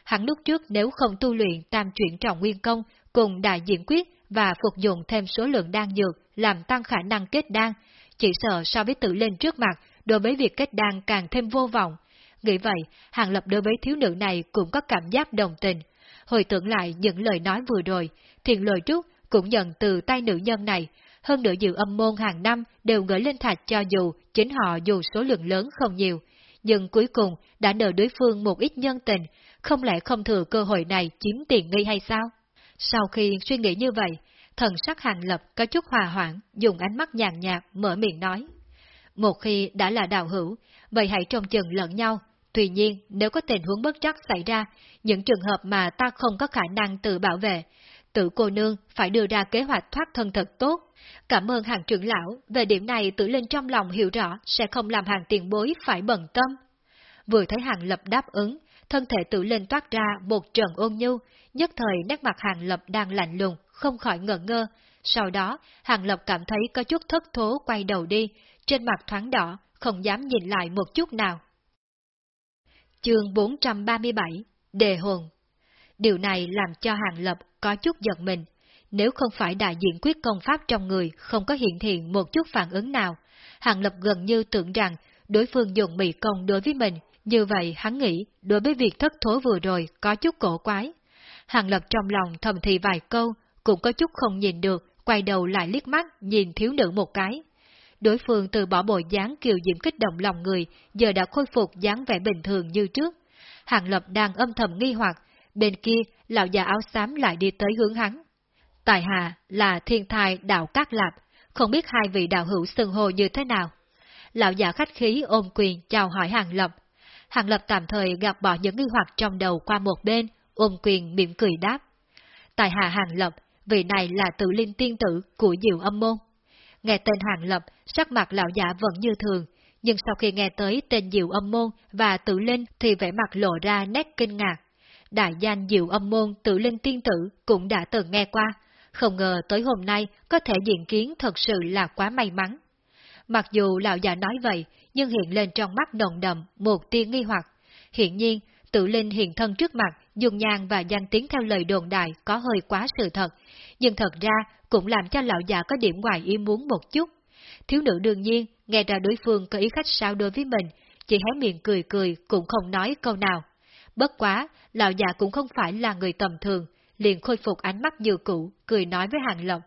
Hắn lúc trước nếu không tu luyện tam chuyển trọng nguyên công cùng đại diện quyết và phục dụng thêm số lượng đan dược làm tăng khả năng kết đan, chỉ sợ so với tự lên trước mặt đối với việc kết đan càng thêm vô vọng, Nghĩ vậy, Hàng Lập đối với thiếu nữ này cũng có cảm giác đồng tình. Hồi tưởng lại những lời nói vừa rồi, thiền lời trúc cũng nhận từ tay nữ nhân này, hơn nữa dự âm môn hàng năm đều gửi lên thạch cho dù chính họ dù số lượng lớn không nhiều, nhưng cuối cùng đã nợ đối phương một ít nhân tình, không lẽ không thừa cơ hội này chiếm tiền nghi hay sao? Sau khi suy nghĩ như vậy, thần sắc hàng lập có chút hòa hoãn, dùng ánh mắt nhàn nhạt mở miệng nói. Một khi đã là đạo hữu, vậy hãy trông chừng lẫn nhau, Tuy nhiên, nếu có tình huống bất trắc xảy ra, những trường hợp mà ta không có khả năng tự bảo vệ, tự cô nương phải đưa ra kế hoạch thoát thân thật tốt. Cảm ơn hàng trưởng lão, về điểm này tự lên trong lòng hiểu rõ sẽ không làm hàng tiền bối phải bận tâm. Vừa thấy hàng lập đáp ứng, thân thể tự lên toát ra một trận ôn nhu, nhất thời nét mặt hàng lập đang lạnh lùng, không khỏi ngẩn ngơ. Sau đó, hàng lập cảm thấy có chút thất thố quay đầu đi, trên mặt thoáng đỏ, không dám nhìn lại một chút nào. Chương 437 Đề hồn Điều này làm cho Hàng Lập có chút giận mình. Nếu không phải đại diện quyết công pháp trong người không có hiện hiện một chút phản ứng nào, Hàng Lập gần như tưởng rằng đối phương dùng mị công đối với mình, như vậy hắn nghĩ đối với việc thất thố vừa rồi có chút cổ quái. Hàng Lập trong lòng thầm thì vài câu, cũng có chút không nhìn được, quay đầu lại liếc mắt nhìn thiếu nữ một cái đối phương từ bỏ bộ dáng kiều diễm kích động lòng người, giờ đã khôi phục dáng vẻ bình thường như trước. Hàng Lập đang âm thầm nghi hoặc, bên kia lão già áo xám lại đi tới hướng hắn. Tài hạ là thiên thai đạo Cát Lạp, không biết hai vị đạo hữu xưng hồ như thế nào. Lão già khách khí ôm quyền chào hỏi Hàng Lập. Hàng Lập tạm thời gạt bỏ những nghi hoặc trong đầu qua một bên, ôm quyền mỉm cười đáp. Tài hạ Hàng Lập, vị này là tự linh tiên tử của Diệu Âm Môn. Nghe tên Hàng Lập, sắc mặt lão giả vẫn như thường, nhưng sau khi nghe tới tên Diệu Âm Môn và Tử Linh thì vẻ mặt lộ ra nét kinh ngạc. Đại danh Diệu Âm Môn Tử Linh Tiên Tử cũng đã từng nghe qua, không ngờ tới hôm nay có thể diện kiến thật sự là quá may mắn. Mặc dù lão già nói vậy, nhưng hiện lên trong mắt nồng đậm một tia nghi hoặc. Hiện nhiên, tự Linh hiện thân trước mặt, dùng nhang và danh tiếng theo lời đồn đại có hơi quá sự thật, nhưng thật ra cũng làm cho lão già có điểm ngoài ý muốn một chút. Thiếu nữ đương nhiên, nghe ra đối phương có ý khách sao đối với mình, chỉ hé miệng cười cười cũng không nói câu nào. Bất quá, lão già cũng không phải là người tầm thường, liền khôi phục ánh mắt như cũ, cười nói với Hàng Lộc.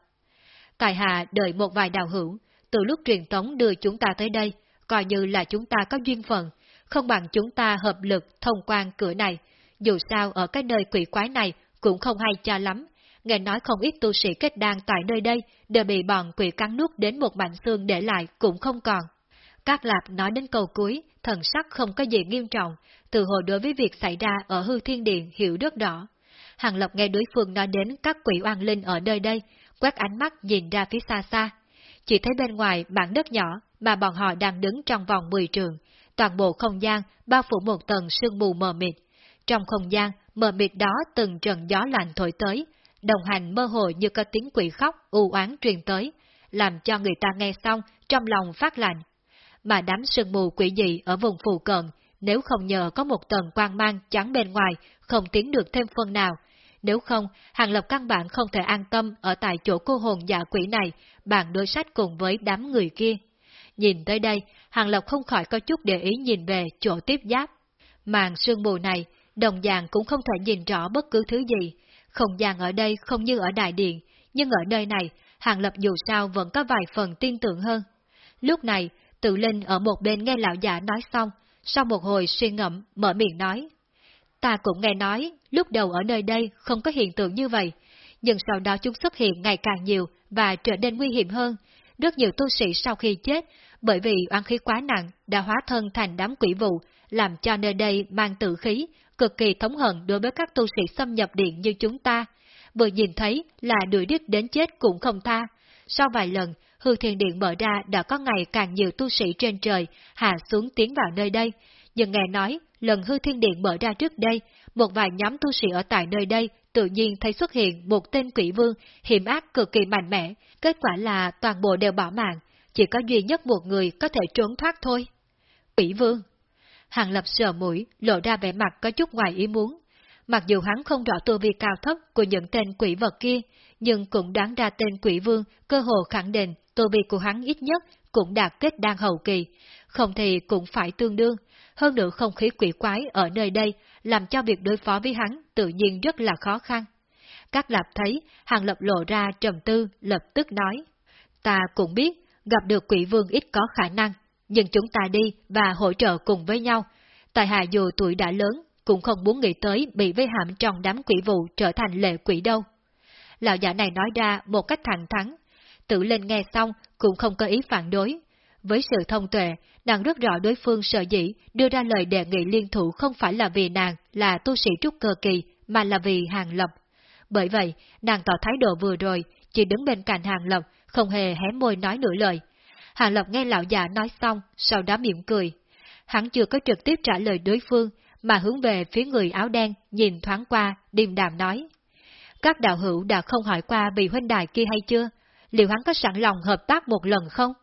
Tài hạ đợi một vài đào hữu, từ lúc truyền tống đưa chúng ta tới đây, coi như là chúng ta có duyên phận, không bằng chúng ta hợp lực thông quan cửa này. Dù sao ở cái nơi quỷ quái này cũng không hay cha lắm, nghe nói không ít tu sĩ kết đan tại nơi đây đều bị bọn quỷ cắn nuốt đến một mảnh xương để lại cũng không còn. Các Lạp nói đến câu cuối, thần sắc không có gì nghiêm trọng, từ hồi đối với việc xảy ra ở hư thiên điện hiểu rất rõ. Hàng Lập nghe đối phương nói đến các quỷ oan linh ở nơi đây, quét ánh mắt nhìn ra phía xa xa. Chỉ thấy bên ngoài bản đất nhỏ mà bọn họ đang đứng trong vòng 10 trường, toàn bộ không gian bao phủ một tầng sương mù mờ mịt. Trong không gian, mờ mịt đó từng trận gió lạnh thổi tới, đồng hành mơ hồ như có tiếng quỷ khóc u oán truyền tới, làm cho người ta nghe xong trong lòng phát lạnh. Mà đám sương mù quỷ dị ở vùng phù cận, nếu không nhờ có một tầng quang mang chắn bên ngoài, không tiến được thêm phần nào, nếu không, Hàng Lập căn bản không thể an tâm ở tại chỗ cô hồn giả quỷ này, bàn đối sách cùng với đám người kia. Nhìn tới đây, Hàng Lập không khỏi có chút để ý nhìn về chỗ tiếp giáp. Màn sương mù này, đồng dạng cũng không thể nhìn rõ bất cứ thứ gì, không gian ở đây không như ở đại điện, nhưng ở nơi này, Hàng Lập dù sao vẫn có vài phần tin tưởng hơn. Lúc này, tự linh ở một bên nghe lão giả nói xong, sau một hồi suy ngẫm, mở miệng nói. Ta cũng nghe nói, lúc đầu ở nơi đây không có hiện tượng như vậy, nhưng sau đó chúng xuất hiện ngày càng nhiều và trở nên nguy hiểm hơn. Rất nhiều tu sĩ sau khi chết, bởi vì oan khí quá nặng đã hóa thân thành đám quỷ vụ, làm cho nơi đây mang tự khí, cực kỳ thống hận đối với các tu sĩ xâm nhập điện như chúng ta. Vừa nhìn thấy là đuổi đứt đến chết cũng không tha. Sau vài lần, hư thiên điện mở ra đã có ngày càng nhiều tu sĩ trên trời hạ xuống tiến vào nơi đây. Nhưng nghe nói, lần hư thiên điện mở ra trước đây, một vài nhóm tu sĩ ở tại nơi đây tự nhiên thấy xuất hiện một tên quỷ vương hiểm ác cực kỳ mạnh mẽ, kết quả là toàn bộ đều bỏ mạng, chỉ có duy nhất một người có thể trốn thoát thôi. Quỷ vương Hàng Lập sờ mũi, lộ ra vẻ mặt có chút ngoài ý muốn. Mặc dù hắn không rõ tu vi cao thấp của những tên quỷ vật kia, nhưng cũng đoán ra tên quỷ vương cơ hồ khẳng định tu vi của hắn ít nhất cũng đạt kết đan hậu kỳ, không thì cũng phải tương đương. Hơn nữa không khí quỷ quái ở nơi đây làm cho việc đối phó với hắn tự nhiên rất là khó khăn. Các lạp thấy, hàng lập lộ ra trầm tư, lập tức nói. Ta cũng biết, gặp được quỷ vương ít có khả năng, nhưng chúng ta đi và hỗ trợ cùng với nhau. Tài hạ dù tuổi đã lớn, cũng không muốn nghĩ tới bị vây hãm trong đám quỷ vụ trở thành lệ quỷ đâu. Lão giả này nói ra một cách thẳng thắn. Tự lên nghe xong cũng không có ý phản đối. Với sự thông tuệ, nàng rất rõ đối phương sợ dĩ đưa ra lời đề nghị liên thủ không phải là vì nàng là tu sĩ trúc cơ kỳ, mà là vì hàng lập. Bởi vậy, nàng tỏ thái độ vừa rồi, chỉ đứng bên cạnh hàng lập, không hề hé môi nói nửa lời. Hàng lập nghe lão già nói xong, sau đó mỉm cười. Hắn chưa có trực tiếp trả lời đối phương, mà hướng về phía người áo đen, nhìn thoáng qua, điềm đàm nói. Các đạo hữu đã không hỏi qua vị huynh đài kia hay chưa? Liệu hắn có sẵn lòng hợp tác một lần không?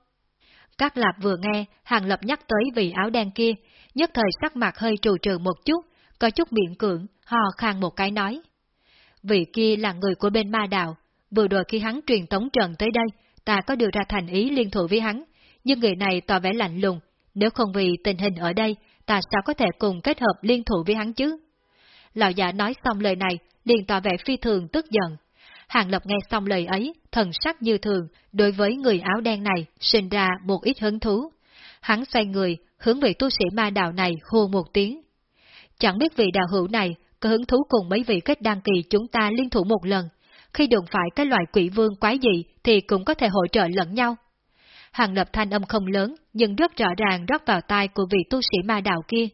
Các lạp vừa nghe, Hàng Lập nhắc tới vị áo đen kia, nhất thời sắc mặt hơi trù trừ một chút, có chút miệng cưỡng, hò khang một cái nói. Vị kia là người của bên ma đạo, vừa rồi khi hắn truyền tống trần tới đây, ta có đưa ra thành ý liên thủ với hắn, nhưng người này tỏ vẻ lạnh lùng, nếu không vì tình hình ở đây, ta sao có thể cùng kết hợp liên thủ với hắn chứ? Lão giả nói xong lời này, liền tỏ vẻ phi thường tức giận. Hàng Lập nghe xong lời ấy, thần sắc như thường, đối với người áo đen này sinh ra một ít hứng thú. Hắn xoay người, hướng về tu sĩ ma đạo này hô một tiếng. Chẳng biết vị đạo hữu này có hứng thú cùng mấy vị kết đăng kỳ chúng ta liên thủ một lần, khi đụng phải cái loại quỷ vương quái dị thì cũng có thể hỗ trợ lẫn nhau. Hàng lập thanh âm không lớn, nhưng rất rõ ràng rót vào tai của vị tu sĩ ma đạo kia.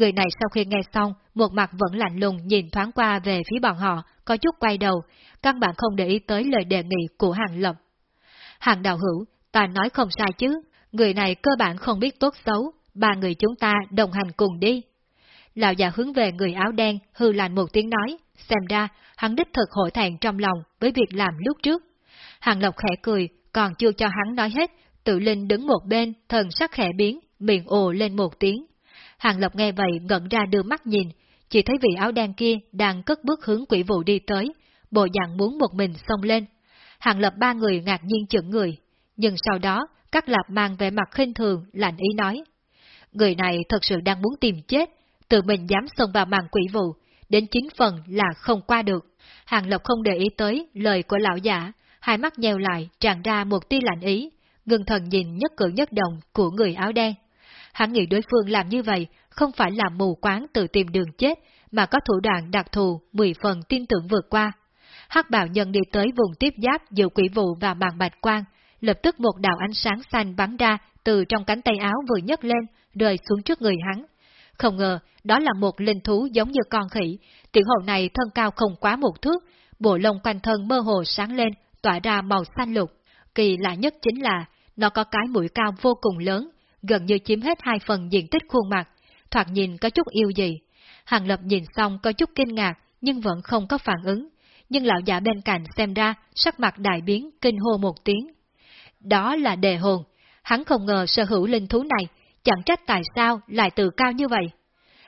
Người này sau khi nghe xong, một mặt vẫn lạnh lùng nhìn thoáng qua về phía bọn họ, có chút quay đầu, căn bản không để ý tới lời đề nghị của hàng lập. Hàng đạo hữu, ta nói không sai chứ, người này cơ bản không biết tốt xấu, ba người chúng ta đồng hành cùng đi. Lão già hướng về người áo đen, hư lạnh một tiếng nói, xem ra hắn đích thực hội thẹn trong lòng với việc làm lúc trước. Hàng Lộc khẽ cười, còn chưa cho hắn nói hết, tự linh đứng một bên, thần sắc khẽ biến, miệng ồ lên một tiếng. Hàng lập nghe vậy ngẩn ra đưa mắt nhìn, chỉ thấy vị áo đen kia đang cất bước hướng quỷ vụ đi tới, bộ dạng muốn một mình xông lên. Hàng Lập ba người ngạc nhiên chững người, nhưng sau đó, các lạp mang về mặt khinh thường, lạnh ý nói. Người này thật sự đang muốn tìm chết, tự mình dám xông vào màn quỷ vụ, đến chín phần là không qua được. Hàng Lập không để ý tới lời của lão giả, hai mắt nheo lại tràn ra một tia lạnh ý, ngừng thần nhìn nhất cử nhất động của người áo đen. Hắn nghĩ đối phương làm như vậy không phải là mù quáng tự tìm đường chết, mà có thủ đoạn đặc thù mười phần tin tưởng vượt qua. hắc bảo nhân đi tới vùng tiếp giáp giữa quỷ vụ và màn bạch quang, lập tức một đạo ánh sáng xanh bắn ra từ trong cánh tay áo vừa nhấc lên, rơi xuống trước người hắn. Không ngờ, đó là một linh thú giống như con khỉ, tiểu hậu này thân cao không quá một thước, bộ lông quanh thân mơ hồ sáng lên, tỏa ra màu xanh lục. Kỳ lạ nhất chính là, nó có cái mũi cao vô cùng lớn, gần như chiếm hết hai phần diện tích khuôn mặt, thoạt nhìn có chút yêu gì. Hàng Lập nhìn xong có chút kinh ngạc, nhưng vẫn không có phản ứng. Nhưng lão giả bên cạnh xem ra, sắc mặt đại biến, kinh hô một tiếng. Đó là đề hồn. Hắn không ngờ sở hữu linh thú này, chẳng trách tại sao lại tự cao như vậy.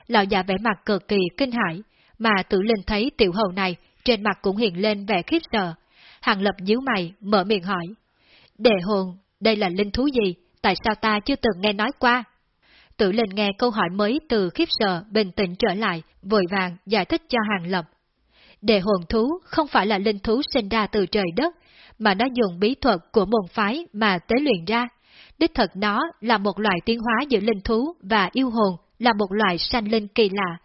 Lão giả vẻ mặt cực kỳ kinh hãi, mà tự linh thấy tiểu hầu này, trên mặt cũng hiện lên vẻ khiếp sợ. Hàng Lập nhíu mày, mở miệng hỏi. Đề hồn, đây là linh thú gì? Tại sao ta chưa từng nghe nói qua? Tử linh nghe câu hỏi mới từ khiếp sợ, bình tĩnh trở lại, vội vàng giải thích cho Hàng Lập. Đệ hồn thú không phải là linh thú sinh ra từ trời đất, mà nó dùng bí thuật của môn phái mà tế luyện ra. Đích thật nó là một loại tiến hóa giữa linh thú và yêu hồn, là một loại sanh linh kỳ lạ.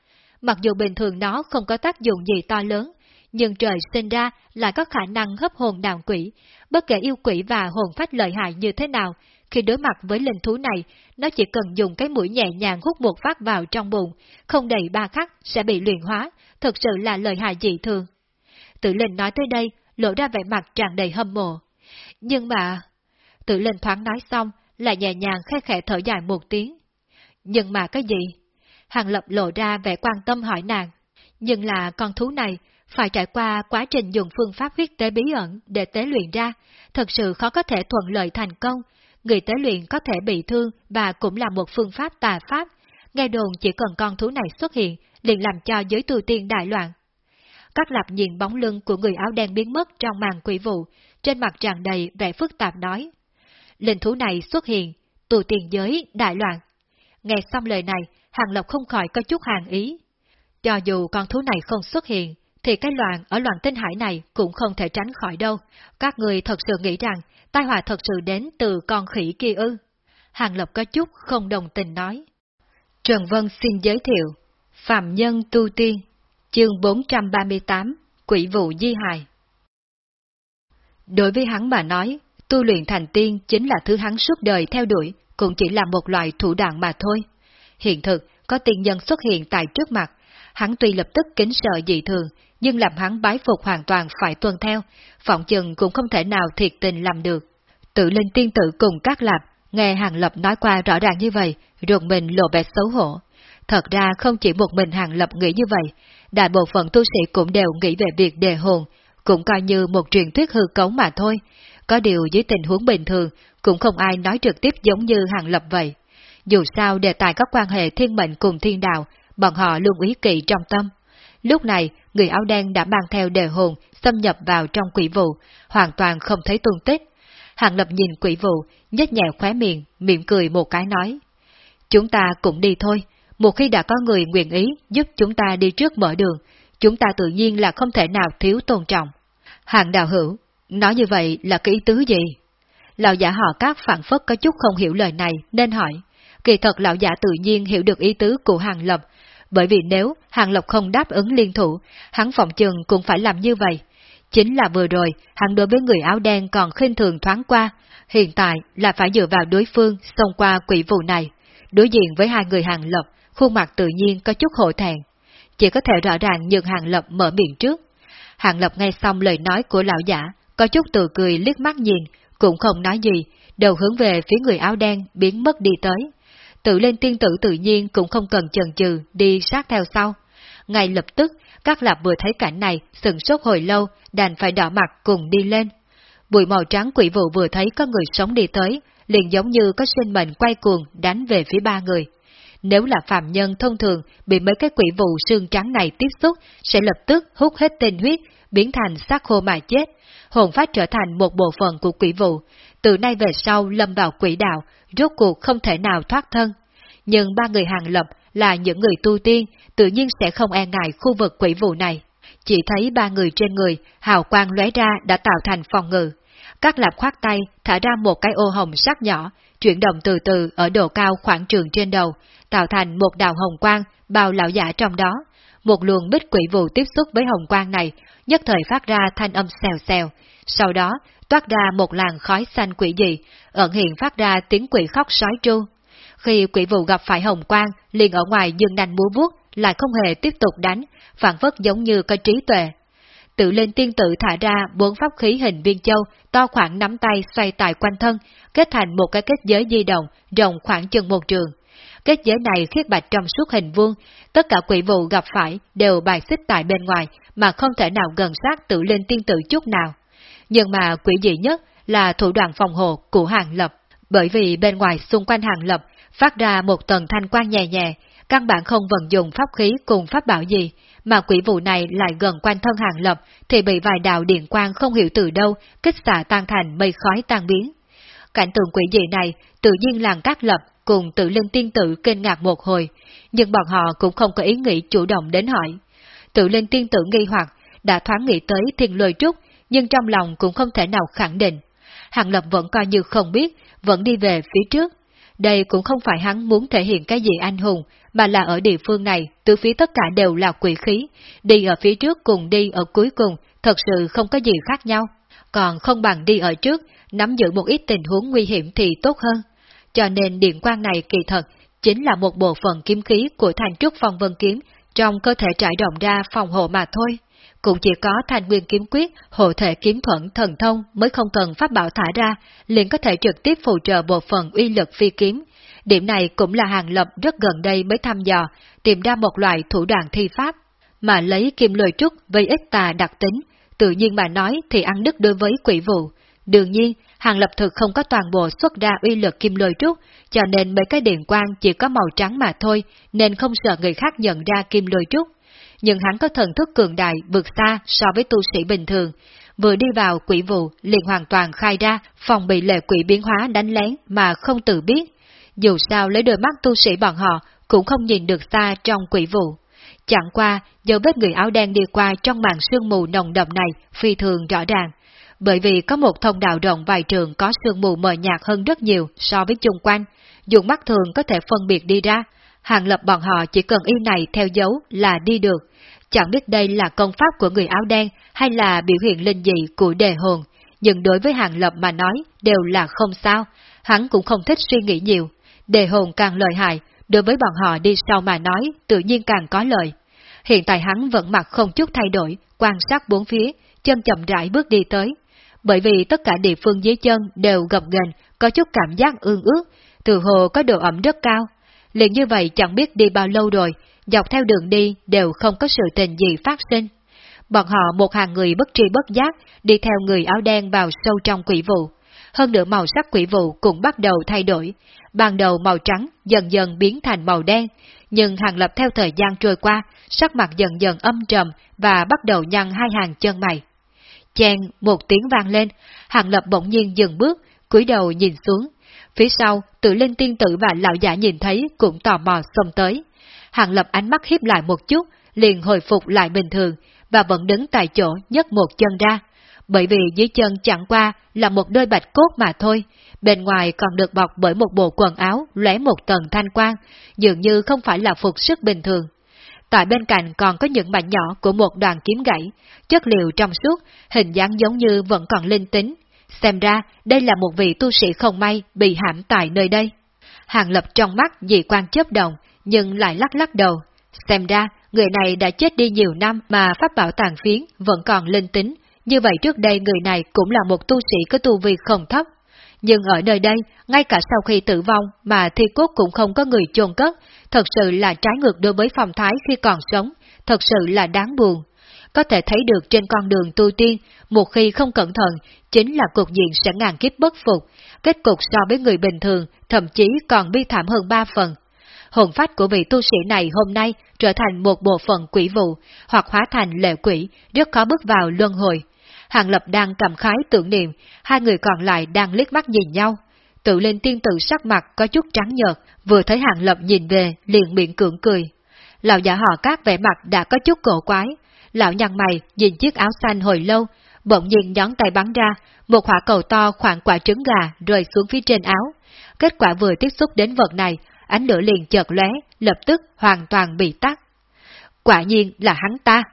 Mặc dù bình thường nó không có tác dụng gì to lớn, nhưng trời sinh ra lại có khả năng hấp hồn đàn quỷ. Bất kể yêu quỷ và hồn phách lợi hại như thế nào, khi đối mặt với linh thú này, nó chỉ cần dùng cái mũi nhẹ nhàng hút một phát vào trong bụng, không đầy ba khắc sẽ bị luyện hóa, thật sự là lợi hại dị thường. Tự linh nói tới đây, lộ ra vẻ mặt tràn đầy hâm mộ. Nhưng mà... Tự linh thoáng nói xong, lại nhẹ nhàng khẽ khẽ thở dài một tiếng. Nhưng mà cái gì? Hàng Lập lộ ra vẻ quan tâm hỏi nàng. Nhưng là con thú này phải trải qua quá trình dùng phương pháp huyết tế bí ẩn để tế luyện ra, thật sự khó có thể thuận lợi thành công. Người tế luyện có thể bị thương và cũng là một phương pháp tà pháp. Nghe đồn chỉ cần con thú này xuất hiện, liền làm cho giới tu tiên đại loạn. Các lạp nhìn bóng lưng của người áo đen biến mất trong màn quỷ vụ, trên mặt tràn đầy vẻ phức tạp nói. Linh thú này xuất hiện, tu tiên giới đại loạn. Nghe xong lời này, Hàng Lộc không khỏi có chút hàng ý. Cho dù con thú này không xuất hiện, thì cái loạn ở loạn tinh hải này cũng không thể tránh khỏi đâu. Các người thật sự nghĩ rằng tai họa thật sự đến từ con khỉ kia ư. Hàng Lập có chút không đồng tình nói. Trần Vân xin giới thiệu, Phạm Nhân Tu Tiên, chương 438, Quỷ vụ Di Hài. Đối với hắn mà nói, tu luyện thành tiên chính là thứ hắn suốt đời theo đuổi, cũng chỉ là một loại thủ đoạn mà thôi. Hiện thực, có tiên nhân xuất hiện tại trước mặt, hắn tuy lập tức kính sợ dị thường, nhưng làm hắn bái phục hoàn toàn phải tuân theo, phỏng chừng cũng không thể nào thiệt tình làm được. Tự linh tiên tử cùng các lạp, nghe Hàng Lập nói qua rõ ràng như vậy, ruột mình lộ vẻ xấu hổ. Thật ra không chỉ một mình Hàng Lập nghĩ như vậy, đại bộ phận tu sĩ cũng đều nghĩ về việc đề hồn, cũng coi như một truyền thuyết hư cấu mà thôi. Có điều dưới tình huống bình thường, cũng không ai nói trực tiếp giống như Hàng Lập vậy. Dù sao đề tài có quan hệ thiên mệnh cùng thiên đạo, bọn họ luôn ý kỵ trong tâm. Lúc này, người áo đen đã mang theo đề hồn xâm nhập vào trong quỷ vụ, hoàn toàn không thấy tung tích. Hàng Lập nhìn quỷ vụ, nhếch nhẹ khóe miệng, miệng cười một cái nói. Chúng ta cũng đi thôi, một khi đã có người nguyện ý giúp chúng ta đi trước mở đường, chúng ta tự nhiên là không thể nào thiếu tôn trọng. Hàng đạo hữu, nói như vậy là cái ý tứ gì? Lão giả họ các phản phất có chút không hiểu lời này nên hỏi. Kỳ thật lão giả tự nhiên hiểu được ý tứ của Hàng Lập, bởi vì nếu Hàng lộc không đáp ứng liên thủ, hắn phòng chừng cũng phải làm như vậy. Chính là vừa rồi, hắn đối với người áo đen còn khinh thường thoáng qua, hiện tại là phải dựa vào đối phương xông qua quỷ vụ này. Đối diện với hai người Hàng lộc khuôn mặt tự nhiên có chút hổ thẹn. Chỉ có thể rõ ràng nhường Hàng lộc mở miệng trước. Hàng lộc nghe xong lời nói của lão giả, có chút tự cười liếc mắt nhìn, cũng không nói gì, đầu hướng về phía người áo đen biến mất đi tới. Tự lên tiên tử tự nhiên cũng không cần chần chừ đi sát theo sau. Ngay lập tức, các lạp vừa thấy cảnh này, sừng sốt hồi lâu, đành phải đỏ mặt cùng đi lên. Bụi màu trắng quỷ vụ vừa thấy có người sống đi tới, liền giống như có sinh mệnh quay cuồng đánh về phía ba người. Nếu là phạm nhân thông thường bị mấy cái quỷ vụ xương trắng này tiếp xúc, sẽ lập tức hút hết tinh huyết, biến thành xác khô mà chết, hồn phát trở thành một bộ phận của quỷ vụ, từ nay về sau lâm vào quỷ đạo, rốt cuộc không thể nào thoát thân. Nhưng ba người hàng lập là những người tu tiên, tự nhiên sẽ không e ngại khu vực quỷ vụ này. Chỉ thấy ba người trên người, hào quang lóe ra đã tạo thành phòng ngự. Các lạp khoát tay, thả ra một cái ô hồng sắc nhỏ, chuyển động từ từ ở độ cao khoảng trường trên đầu, tạo thành một đạo hồng quang bao lão giả trong đó. Một luồng bích quỷ vụ tiếp xúc với hồng quang này, nhất thời phát ra thanh âm xèo xèo, sau đó toát ra một làn khói xanh quỷ dị, ẩn hiện phát ra tiếng quỷ khóc sói tru. Khi quỷ vụ gặp phải hồng quang, liền ở ngoài dừng nành múa vuốt, lại không hề tiếp tục đánh, phản phất giống như có trí tuệ. Tự lên tiên tự thả ra bốn pháp khí hình viên châu, to khoảng nắm tay xoay tại quanh thân, kết thành một cái kết giới di động, rộng khoảng chừng một trường. Kết giới này khiết bạch trong suốt hình vuông, tất cả quỷ vụ gặp phải đều bài xích tại bên ngoài, mà không thể nào gần sát tự lên tiên tự chút nào. Nhưng mà quỷ dị nhất là thủ đoạn phòng hộ của hàng lập, bởi vì bên ngoài xung quanh hàng lập phát ra một tầng thanh quang nhẹ nhẹ, căn bản không vận dụng pháp khí cùng pháp bảo gì, mà quỷ vụ này lại gần quanh thân hàng lập thì bị vài đạo điện quang không hiểu từ đâu kích xạ tan thành mây khói tan biến. Cảnh tượng quỷ dị này tự nhiên làng các lập cùng tự linh tiên tử kinh ngạc một hồi, nhưng bọn họ cũng không có ý nghĩ chủ động đến hỏi. Tự linh tiên tử nghi hoặc, đã thoáng nghĩ tới thiên lôi trúc, nhưng trong lòng cũng không thể nào khẳng định. Hàng Lập vẫn coi như không biết, vẫn đi về phía trước. Đây cũng không phải hắn muốn thể hiện cái gì anh hùng, mà là ở địa phương này, từ phía tất cả đều là quỷ khí, đi ở phía trước cùng đi ở cuối cùng, thật sự không có gì khác nhau. Còn không bằng đi ở trước, nắm giữ một ít tình huống nguy hiểm thì tốt hơn. Cho nên điện quang này kỳ thật chính là một bộ phận kiếm khí của thành trúc phong vân kiếm trong cơ thể trải rộng ra phòng hộ mà thôi. Cũng chỉ có thanh nguyên kiếm quyết, hộ thể kiếm thuận thần thông mới không cần pháp bảo thả ra, liền có thể trực tiếp phụ trợ bộ phận uy lực phi kiếm. Điểm này cũng là hàng lập rất gần đây mới thăm dò, tìm ra một loại thủ đoạn thi pháp, mà lấy kim lôi trúc với ít tà đặc tính, tự nhiên mà nói thì ăn đứt đối với quỷ vụ. Đương nhiên, hàng lập thực không có toàn bộ xuất ra uy lực kim lôi trúc, cho nên mấy cái điện quang chỉ có màu trắng mà thôi, nên không sợ người khác nhận ra kim lôi trúc. Nhưng hắn có thần thức cường đại vượt xa so với tu sĩ bình thường, vừa đi vào quỷ vụ liền hoàn toàn khai ra phòng bị lệ quỷ biến hóa đánh lén mà không tự biết. Dù sao lấy đôi mắt tu sĩ bọn họ cũng không nhìn được xa trong quỷ vụ. Chẳng qua, dấu vết người áo đen đi qua trong màn sương mù nồng đậm này phi thường rõ ràng, bởi vì có một thông đạo rộng vài trường có sương mù mờ nhạt hơn rất nhiều so với chung quanh, dùng mắt thường có thể phân biệt đi ra, hàng lập bọn họ chỉ cần y này theo dấu là đi được, chẳng biết đây là công pháp của người áo đen hay là biểu hiện linh dị của đề hồn, nhưng đối với hàng lập mà nói đều là không sao, hắn cũng không thích suy nghĩ nhiều, đề hồn càng lợi hại, đối với bọn họ đi sau mà nói tự nhiên càng có lợi. Hiện tại hắn vẫn mặt không chút thay đổi, quan sát bốn phía, chân chậm rãi bước đi tới. Bởi vì tất cả địa phương dưới chân đều gập ghềnh, có chút cảm giác ương ướt, từ hồ có độ ẩm rất cao liền như vậy chẳng biết đi bao lâu rồi, dọc theo đường đi đều không có sự tình gì phát sinh. Bọn họ một hàng người bất tri bất giác đi theo người áo đen vào sâu trong quỷ vụ. Hơn nữa màu sắc quỷ vụ cũng bắt đầu thay đổi, ban đầu màu trắng dần dần biến thành màu đen, nhưng hàng lập theo thời gian trôi qua, sắc mặt dần dần âm trầm và bắt đầu nhăn hai hàng chân mày. Chèn một tiếng vang lên, hàng lập bỗng nhiên dừng bước, cúi đầu nhìn xuống. Phía sau, tự linh tiên tử và lão giả nhìn thấy cũng tò mò xông tới. Hàng lập ánh mắt hiếp lại một chút, liền hồi phục lại bình thường, và vẫn đứng tại chỗ nhấc một chân ra. Bởi vì dưới chân chẳng qua là một đôi bạch cốt mà thôi, bên ngoài còn được bọc bởi một bộ quần áo lóe một tầng thanh quang, dường như không phải là phục sức bình thường. Tại bên cạnh còn có những mảnh nhỏ của một đoàn kiếm gãy, chất liệu trong suốt, hình dáng giống như vẫn còn linh tính. Xem ra, đây là một vị tu sĩ không may bị hãm tại nơi đây. Hàng lập trong mắt dị quan chấp động, nhưng lại lắc lắc đầu. Xem ra, người này đã chết đi nhiều năm mà pháp bảo tàn phiến vẫn còn linh tính, như vậy trước đây người này cũng là một tu sĩ có tu vi không thấp. Nhưng ở nơi đây, ngay cả sau khi tử vong mà thi cốt cũng không có người chôn cất, thật sự là trái ngược đối với phong thái khi còn sống, thật sự là đáng buồn. Có thể thấy được trên con đường tu tiên, một khi không cẩn thận, chính là cục diện sẽ ngàn kiếp bất phục, kết cục so với người bình thường, thậm chí còn bi thảm hơn ba phần. Hồn phách của vị tu sĩ này hôm nay trở thành một bộ phận quỷ vụ, hoặc hóa thành lệ quỷ, rất khó bước vào luân hồi. Hàng Lập đang cầm khái tưởng niệm, hai người còn lại đang liếc mắt nhìn nhau. Tự lên tiên tử sắc mặt có chút trắng nhợt, vừa thấy Hàng Lập nhìn về, liền miệng cưỡng cười. Lão giả họ các vẻ mặt đã có chút cổ quái. Lão nhăn mày nhìn chiếc áo xanh hồi lâu, bỗng nhiên nhón tay bắn ra, một hỏa cầu to khoảng quả trứng gà rơi xuống phía trên áo. Kết quả vừa tiếp xúc đến vật này, ánh lửa liền chợt lóe, lập tức hoàn toàn bị tắt. Quả nhiên là hắn ta.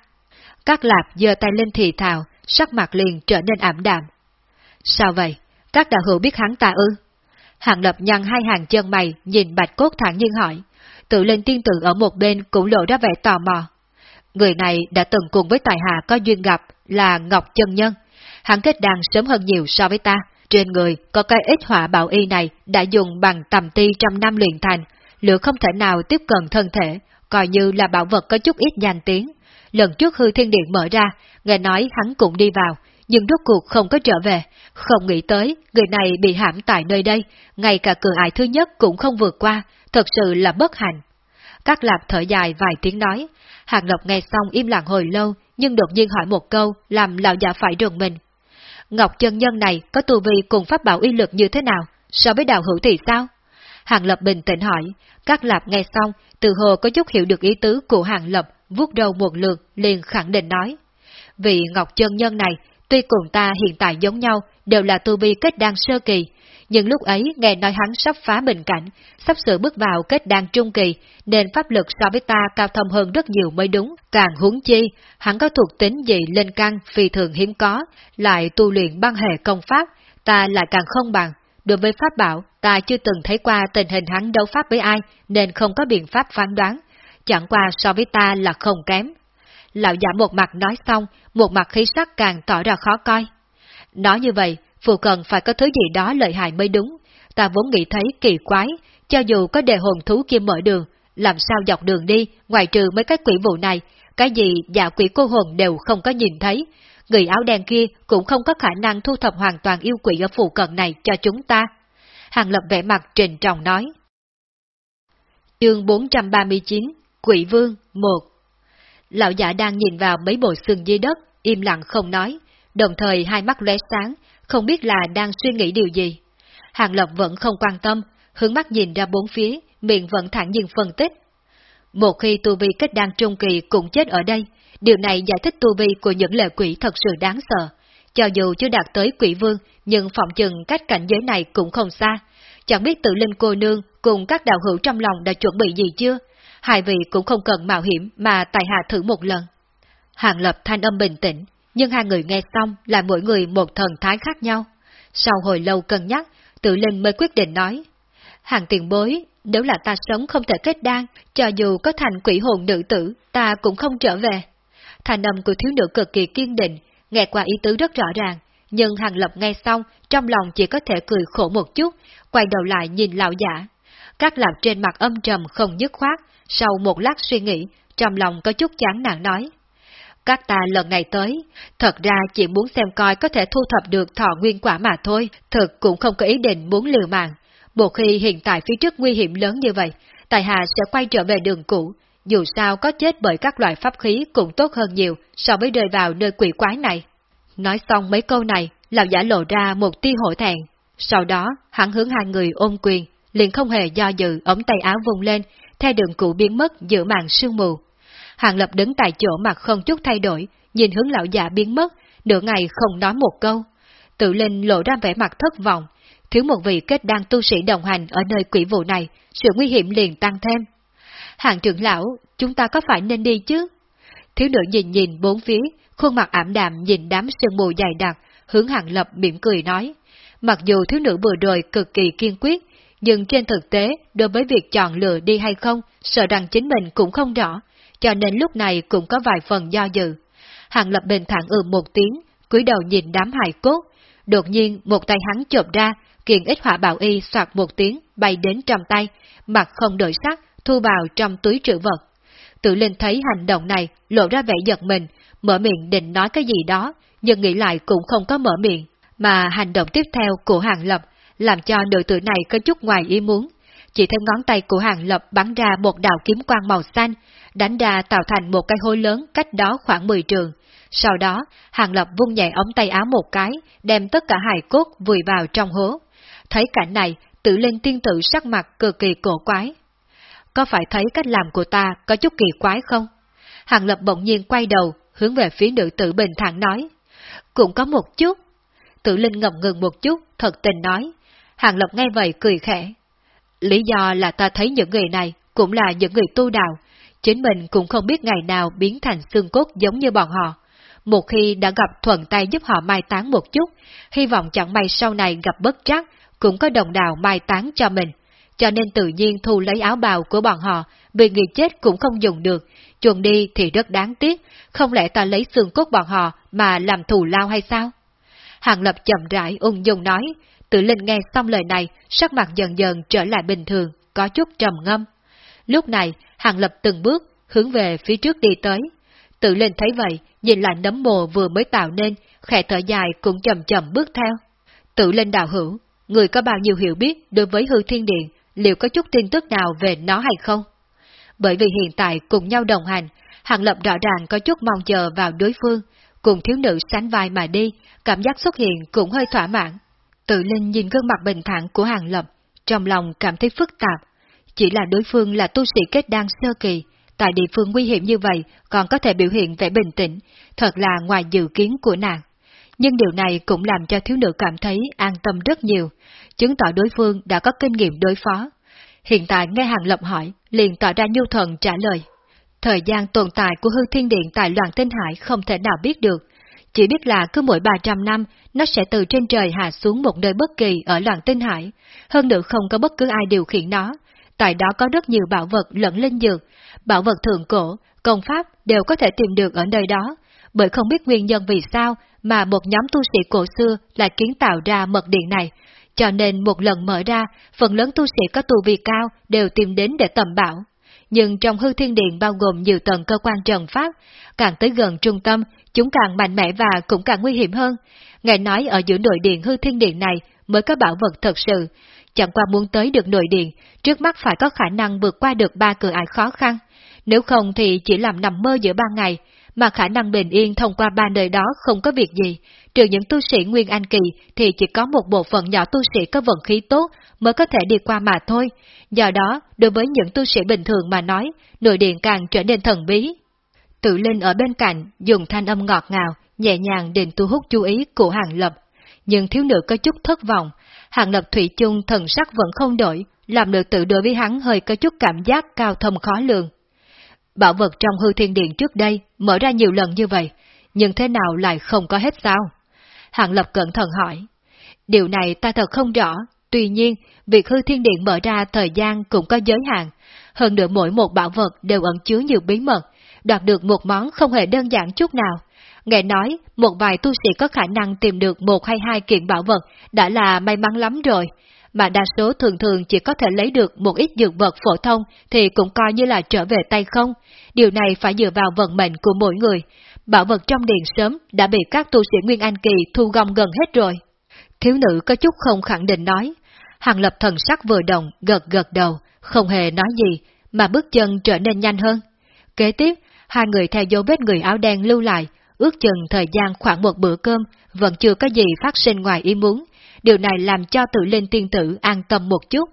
Các lạp giơ tay lên thì thào, sắc mặt liền trở nên ảm đạm. Sao vậy? Các đạo hữu biết hắn ta ư? Hàng lập nhăn hai hàng chân mày, nhìn bạch cốt thẳng nhiên hỏi. Tự lên tiên tử ở một bên cũng lộ ra vẻ tò mò. Người này đã từng cùng với tài hạ có duyên gặp là Ngọc Chân Nhân. Hắn kết đàn sớm hơn nhiều so với ta. Trên người có cái ít hỏa bảo y này đã dùng bằng tầm ti trăm năm luyện thành, lửa không thể nào tiếp cận thân thể, coi như là bảo vật có chút ít danh tiếng. Lần trước hư thiên điện mở ra, nghe nói hắn cũng đi vào, nhưng rốt cuộc không có trở về, không nghĩ tới người này bị hãm tại nơi đây, ngay cả cửa ải thứ nhất cũng không vượt qua, thật sự là bất hạnh. Các lạp thở dài vài tiếng nói, Hàng Lộc nghe xong im lặng hồi lâu, nhưng đột nhiên hỏi một câu, làm lão già phải rùng mình. Ngọc chân nhân này có tu vi cùng pháp bảo uy lực như thế nào, so với đạo hữu thì sao? Hàng Lập bình tĩnh hỏi, các lạp nghe xong, từ hồ có chút hiểu được ý tứ của Hàng Lập, vuốt đầu một lượt, liền khẳng định nói. Vì Ngọc Chân Nhân này, tuy cùng ta hiện tại giống nhau, đều là tu vi kết đan sơ kỳ, nhưng lúc ấy nghe nói hắn sắp phá bình cảnh, sắp sửa bước vào kết đan trung kỳ, nên pháp lực so với ta cao thâm hơn rất nhiều mới đúng, càng huống chi, hắn có thuộc tính gì lên căn phi thường hiếm có, lại tu luyện băng hệ công pháp, ta lại càng không bằng. Đối với pháp bảo, ta chưa từng thấy qua tình hình hắn đấu pháp với ai, nên không có biện pháp phán đoán, chẳng qua so với ta là không kém. Lão giả một mặt nói xong, một mặt khí sắc càng tỏ ra khó coi. Nói như vậy, phụ cần phải có thứ gì đó lợi hại mới đúng. Ta vốn nghĩ thấy kỳ quái, cho dù có đề hồn thú kia mở đường, làm sao dọc đường đi, ngoài trừ mấy cái quỷ vụ này, cái gì dạ quỷ cô hồn đều không có nhìn thấy. Người áo đen kia cũng không có khả năng thu thập hoàn toàn yêu quỷ ở phụ cận này cho chúng ta. Hàng lập vẻ mặt trình trọng nói. Chương 439 Quỷ Vương 1 Lão giả đang nhìn vào mấy bộ xương dưới đất, im lặng không nói, đồng thời hai mắt lóe sáng, không biết là đang suy nghĩ điều gì. Hàng Lập vẫn không quan tâm, hướng mắt nhìn ra bốn phía, miệng vẫn thẳng nhiên phân tích. Một khi tu vi kết đan trung kỳ cũng chết ở đây, điều này giải thích tu vi của những lệ quỷ thật sự đáng sợ. Cho dù chưa đạt tới quỷ vương, nhưng phòng chừng cách cảnh giới này cũng không xa. Chẳng biết tự linh cô nương cùng các đạo hữu trong lòng đã chuẩn bị gì chưa? Hai vị cũng không cần mạo hiểm mà tài hạ thử một lần. Hàng lập thanh âm bình tĩnh, nhưng hai người nghe xong là mỗi người một thần thái khác nhau. Sau hồi lâu cân nhắc, tự linh mới quyết định nói. Hàng tiền bối, nếu là ta sống không thể kết đan, cho dù có thành quỷ hồn nữ tử, ta cũng không trở về. Thành âm của thiếu nữ cực kỳ kiên định, nghe qua ý tứ rất rõ ràng, nhưng Hàng Lập nghe xong, trong lòng chỉ có thể cười khổ một chút, quay đầu lại nhìn lão giả. Các lạc trên mặt âm trầm không dứt khoát, sau một lát suy nghĩ, trong lòng có chút chán nản nói. Các ta lần này tới, thật ra chỉ muốn xem coi có thể thu thập được thọ nguyên quả mà thôi, thực cũng không có ý định muốn liều mạng. Một khi hiện tại phía trước nguy hiểm lớn như vậy, Tài Hà sẽ quay trở về đường cũ, dù sao có chết bởi các loại pháp khí cũng tốt hơn nhiều so với rơi vào nơi quỷ quái này. Nói xong mấy câu này, lão giả lộ ra một tia hổ thẹn. Sau đó, hắn hướng hai người ôm quyền, liền không hề do dự ống tay áo vùng lên, theo đường cũ biến mất giữa màn sương mù. Hàng Lập đứng tại chỗ mặt không chút thay đổi, nhìn hướng lão già biến mất, nửa ngày không nói một câu. Tự linh lộ ra vẻ mặt thất vọng, thiếu một vị kết đan tu sĩ đồng hành ở nơi quỷ vụ này, sự nguy hiểm liền tăng thêm. Hàng trưởng lão, chúng ta có phải nên đi chứ? Thiếu nữ nhìn nhìn bốn phía, khuôn mặt ảm đạm nhìn đám sương mù dày đặc, hướng Hàng Lập mỉm cười nói. Mặc dù thiếu nữ vừa rồi cực kỳ kiên quyết, nhưng trên thực tế, đối với việc chọn lựa đi hay không, sợ rằng chính mình cũng không rõ, cho nên lúc này cũng có vài phần do dự. Hàng lập bình thản ừ một tiếng, cúi đầu nhìn đám hài cốt. Đột nhiên một tay hắn chộp ra, kiện ít hỏa bảo y soạt một tiếng, bay đến trong tay, mặt không đổi sắc, thu vào trong túi trữ vật. Tự linh thấy hành động này, lộ ra vẻ giật mình, mở miệng định nói cái gì đó, nhưng nghĩ lại cũng không có mở miệng, mà hành động tiếp theo của hàng lập làm cho nữ tử này có chút ngoài ý muốn. Chỉ thấy ngón tay của hàng lập bắn ra một đạo kiếm quang màu xanh, đánh ra tạo thành một cái hố lớn cách đó khoảng 10 trường. Sau đó, hàng lập vung nhẹ ống tay áo một cái, đem tất cả hài cốt vùi vào trong hố. Thấy cảnh này, Tử Linh tiên tử sắc mặt cực kỳ cổ quái. Có phải thấy cách làm của ta có chút kỳ quái không? Hàng lập bỗng nhiên quay đầu, hướng về phía nữ tử bình thản nói. Cũng có một chút. Tử Linh ngậm ngừng một chút, thật tình nói, Hàng Lập nghe vậy cười khẽ. Lý do là ta thấy những người này cũng là những người tu đạo, chính mình cũng không biết ngày nào biến thành xương cốt giống như bọn họ. Một khi đã gặp thuận tay giúp họ mai táng một chút, hy vọng chẳng may sau này gặp bất trắc, cũng có đồng đạo mai táng cho mình. Cho nên tự nhiên thu lấy áo bào của bọn họ, vì người chết cũng không dùng được, chuồn đi thì rất đáng tiếc, không lẽ ta lấy xương cốt bọn họ mà làm thù lao hay sao? Hàng Lập chậm rãi ung dung nói, Tự Linh nghe xong lời này, sắc mặt dần dần trở lại bình thường, có chút trầm ngâm. Lúc này, Hàng Lập từng bước, hướng về phía trước đi tới. Tự lên thấy vậy, nhìn lại nấm mồ vừa mới tạo nên, khẽ thở dài cũng chậm chậm bước theo. Tự lên đạo hữu, người có bao nhiêu hiểu biết đối với hư thiên điện, liệu có chút tin tức nào về nó hay không? Bởi vì hiện tại cùng nhau đồng hành, Hàng Lập rõ ràng có chút mong chờ vào đối phương, cùng thiếu nữ sánh vai mà đi, cảm giác xuất hiện cũng hơi thỏa mãn. Tự Linh nhìn gương mặt bình thản của Hàng Lập, trong lòng cảm thấy phức tạp. Chỉ là đối phương là tu sĩ kết đan sơ kỳ, tại địa phương nguy hiểm như vậy còn có thể biểu hiện vẻ bình tĩnh, thật là ngoài dự kiến của nàng. Nhưng điều này cũng làm cho thiếu nữ cảm thấy an tâm rất nhiều, chứng tỏ đối phương đã có kinh nghiệm đối phó. Hiện tại nghe Hàng Lập hỏi, liền tỏ ra nhu thần trả lời. Thời gian tồn tại của hư thiên điện tại loạn tinh hải không thể nào biết được, chỉ biết là cứ mỗi 300 năm, nó sẽ từ trên trời hạ xuống một nơi bất kỳ ở loạn tinh hải, hơn nữa không có bất cứ ai điều khiển nó. Tại đó có rất nhiều bảo vật lẫn linh dược, bảo vật thượng cổ, công pháp đều có thể tìm được ở nơi đó, bởi không biết nguyên nhân vì sao mà một nhóm tu sĩ cổ xưa lại kiến tạo ra mật điện này, cho nên một lần mở ra, phần lớn tu sĩ có tu vi cao đều tìm đến để tầm bảo. Nhưng trong hư thiên điện bao gồm nhiều tầng cơ quan trần pháp, càng tới gần trung tâm, chúng càng mạnh mẽ và cũng càng nguy hiểm hơn. Ngài nói ở giữa nội điện hư thiên điện này mới có bảo vật thật sự, chẳng qua muốn tới được nội điện, trước mắt phải có khả năng vượt qua được ba cửa ải khó khăn, nếu không thì chỉ làm nằm mơ giữa ban ngày, mà khả năng bình yên thông qua ba nơi đó không có việc gì, trừ những tu sĩ Nguyên Anh Kỳ thì chỉ có một bộ phận nhỏ tu sĩ có vận khí tốt mới có thể đi qua mà thôi. Do đó, đối với những tu sĩ bình thường mà nói, nội điện càng trở nên thần bí. Tự Linh ở bên cạnh, dùng thanh âm ngọt ngào, nhẹ nhàng định thu hút chú ý của Hàng Lập. Nhưng thiếu nữ có chút thất vọng, Hàng Lập Thủy chung thần sắc vẫn không đổi, làm nữ tự đối với hắn hơi có chút cảm giác cao thâm khó lường. Bảo vật trong hư thiên điện trước đây mở ra nhiều lần như vậy, nhưng thế nào lại không có hết sao? Hạng Lập cẩn thận hỏi. Điều này ta thật không rõ, tuy nhiên, việc hư thiên điện mở ra thời gian cũng có giới hạn, hơn nữa mỗi một bảo vật đều ẩn chứa nhiều bí mật, đoạt được một món không hề đơn giản chút nào. Nghe nói, một vài tu sĩ có khả năng tìm được một hay hai kiện bảo vật đã là may mắn lắm rồi, mà đa số thường thường chỉ có thể lấy được một ít dược vật phổ thông thì cũng coi như là trở về tay không. Điều này phải dựa vào vận mệnh của mỗi người. Bảo vật trong điện sớm đã bị các tu sĩ Nguyên Anh Kỳ thu gom gần hết rồi. Thiếu nữ có chút không khẳng định nói. Hàng lập thần sắc vừa động, gật gật đầu, không hề nói gì, mà bước chân trở nên nhanh hơn. Kế tiếp, hai người theo dấu vết người áo đen lưu lại, ước chừng thời gian khoảng một bữa cơm, vẫn chưa có gì phát sinh ngoài ý muốn, điều này làm cho tự linh tiên tử an tâm một chút.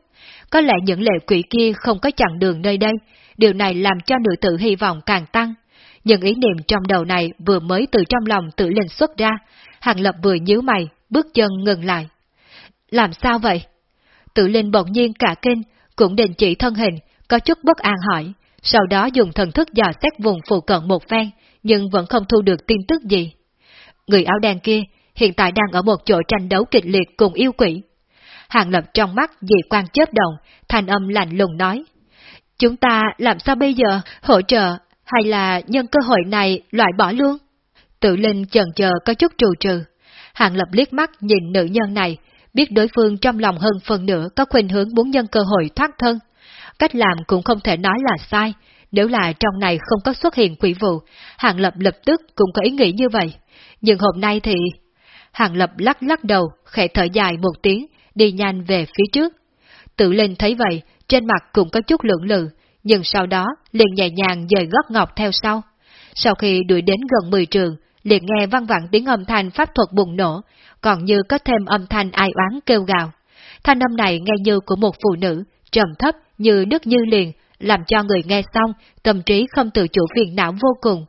Có lẽ những lệ quỷ kia không có chặn đường nơi đây, điều này làm cho nữ tử hy vọng càng tăng. những ý niệm trong đầu này vừa mới từ trong lòng tự linh xuất ra, Hàng Lập vừa nhíu mày, bước chân ngừng lại. Làm sao vậy? Tự linh bỗng nhiên cả kinh, cũng đình chỉ thân hình, có chút bất an hỏi, sau đó dùng thần thức dò xét vùng phụ cận một phen, nhưng vẫn không thu được tin tức gì. Người áo đen kia hiện tại đang ở một chỗ tranh đấu kịch liệt cùng yêu quỷ. Hàng lập trong mắt dị quan chớp động, thanh âm lạnh lùng nói. Chúng ta làm sao bây giờ, hỗ trợ, hay là nhân cơ hội này loại bỏ luôn? Tự linh chần chờ có chút trù trừ. Hàng lập liếc mắt nhìn nữ nhân này, biết đối phương trong lòng hơn phần nữa có khuynh hướng muốn nhân cơ hội thoát thân. Cách làm cũng không thể nói là sai, nếu là trong này không có xuất hiện quỷ vụ, Hàng Lập lập tức cũng có ý nghĩ như vậy. Nhưng hôm nay thì Hàng Lập lắc lắc đầu, khẽ thở dài một tiếng, đi nhanh về phía trước. Tự lên thấy vậy, trên mặt cũng có chút lưỡng lự, nhưng sau đó liền nhẹ nhàng dời gót ngọc theo sau. Sau khi đuổi đến gần 10 trường, liền nghe vang vẳng tiếng âm thanh pháp thuật bùng nổ, còn như có thêm âm thanh ai oán kêu gào. Thanh âm này nghe như của một phụ nữ, trầm thấp như đức như liền, làm cho người nghe xong, tâm trí không tự chủ phiền não vô cùng.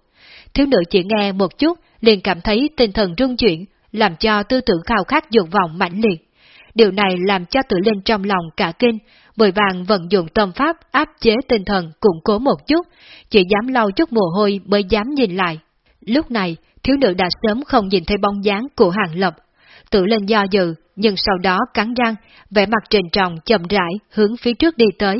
Thiếu nữ chỉ nghe một chút, liền cảm thấy tinh thần rung chuyển, làm cho tư tưởng khao khát dục vọng mãnh liệt. Điều này làm cho tự lên trong lòng cả kinh, vội vàng vận dụng tâm pháp áp chế tinh thần củng cố một chút, chỉ dám lau chút mồ hôi mới dám nhìn lại. Lúc này, thiếu nữ đã sớm không nhìn thấy bóng dáng của hàng lập. Tự lên do dự, nhưng sau đó cắn răng, vẻ mặt trình trọng chậm rãi hướng phía trước đi tới.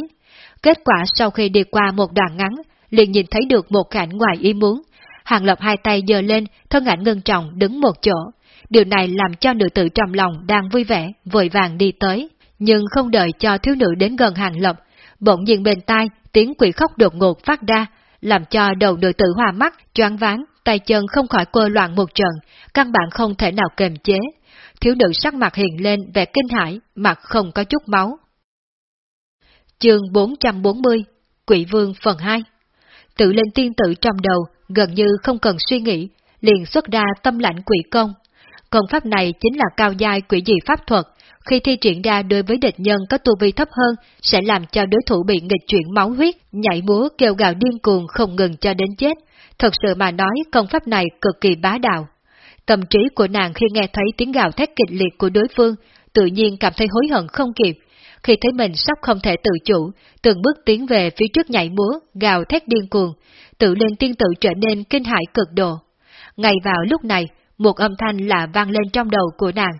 Kết quả sau khi đi qua một đoạn ngắn, liền nhìn thấy được một cảnh ngoài ý muốn. Hàng lập hai tay giơ lên, thân ảnh ngân trọng đứng một chỗ, Điều này làm cho nữ tử trong lòng đang vui vẻ, vội vàng đi tới, nhưng không đợi cho thiếu nữ đến gần hàng lập, bỗng nhiên bên tai tiếng quỷ khóc đột ngột phát ra, làm cho đầu nữ tử hoa mắt, choáng váng, tay chân không khỏi quơ loạn một trận, căn bản không thể nào kềm chế. Thiếu nữ sắc mặt hiện lên vẻ kinh hãi, mặt không có chút máu. Chương 440 Quỷ Vương phần 2 Tự lên tiên tự trong đầu, gần như không cần suy nghĩ, liền xuất ra tâm lãnh quỷ công, Công pháp này chính là cao giai quỷ dị pháp thuật, khi thi triển ra đối với địch nhân có tu vi thấp hơn sẽ làm cho đối thủ bị nghịch chuyển máu huyết, nhảy múa kêu gào điên cuồng không ngừng cho đến chết. Thật sự mà nói công pháp này cực kỳ bá đạo. Tâm trí của nàng khi nghe thấy tiếng gào thét kịch liệt của đối phương, tự nhiên cảm thấy hối hận không kịp. Khi thấy mình sắp không thể tự chủ, từng bước tiến về phía trước nhảy múa, gào thét điên cuồng, tự lên tiên tự trở nên kinh hãi cực độ. Ngay vào lúc này, một âm thanh lạ vang lên trong đầu của nàng.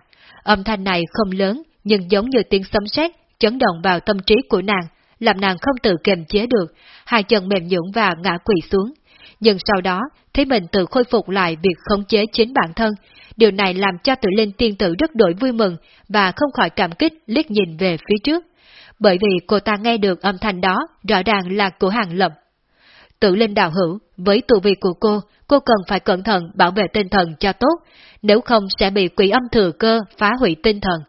Âm thanh này không lớn, nhưng giống như tiếng sấm sét chấn động vào tâm trí của nàng, làm nàng không tự kiềm chế được, hai chân mềm nhũn và ngã quỳ xuống. Nhưng sau đó, thấy mình tự khôi phục lại việc khống chế chính bản thân, điều này làm cho tự linh tiên tử rất đổi vui mừng và không khỏi cảm kích liếc nhìn về phía trước. Bởi vì cô ta nghe được âm thanh đó rõ ràng là của hàng lập. Tự linh đạo hữu, với tù vị của cô, cô cần phải cẩn thận bảo vệ tinh thần cho tốt, nếu không sẽ bị quỷ âm thừa cơ phá hủy tinh thần.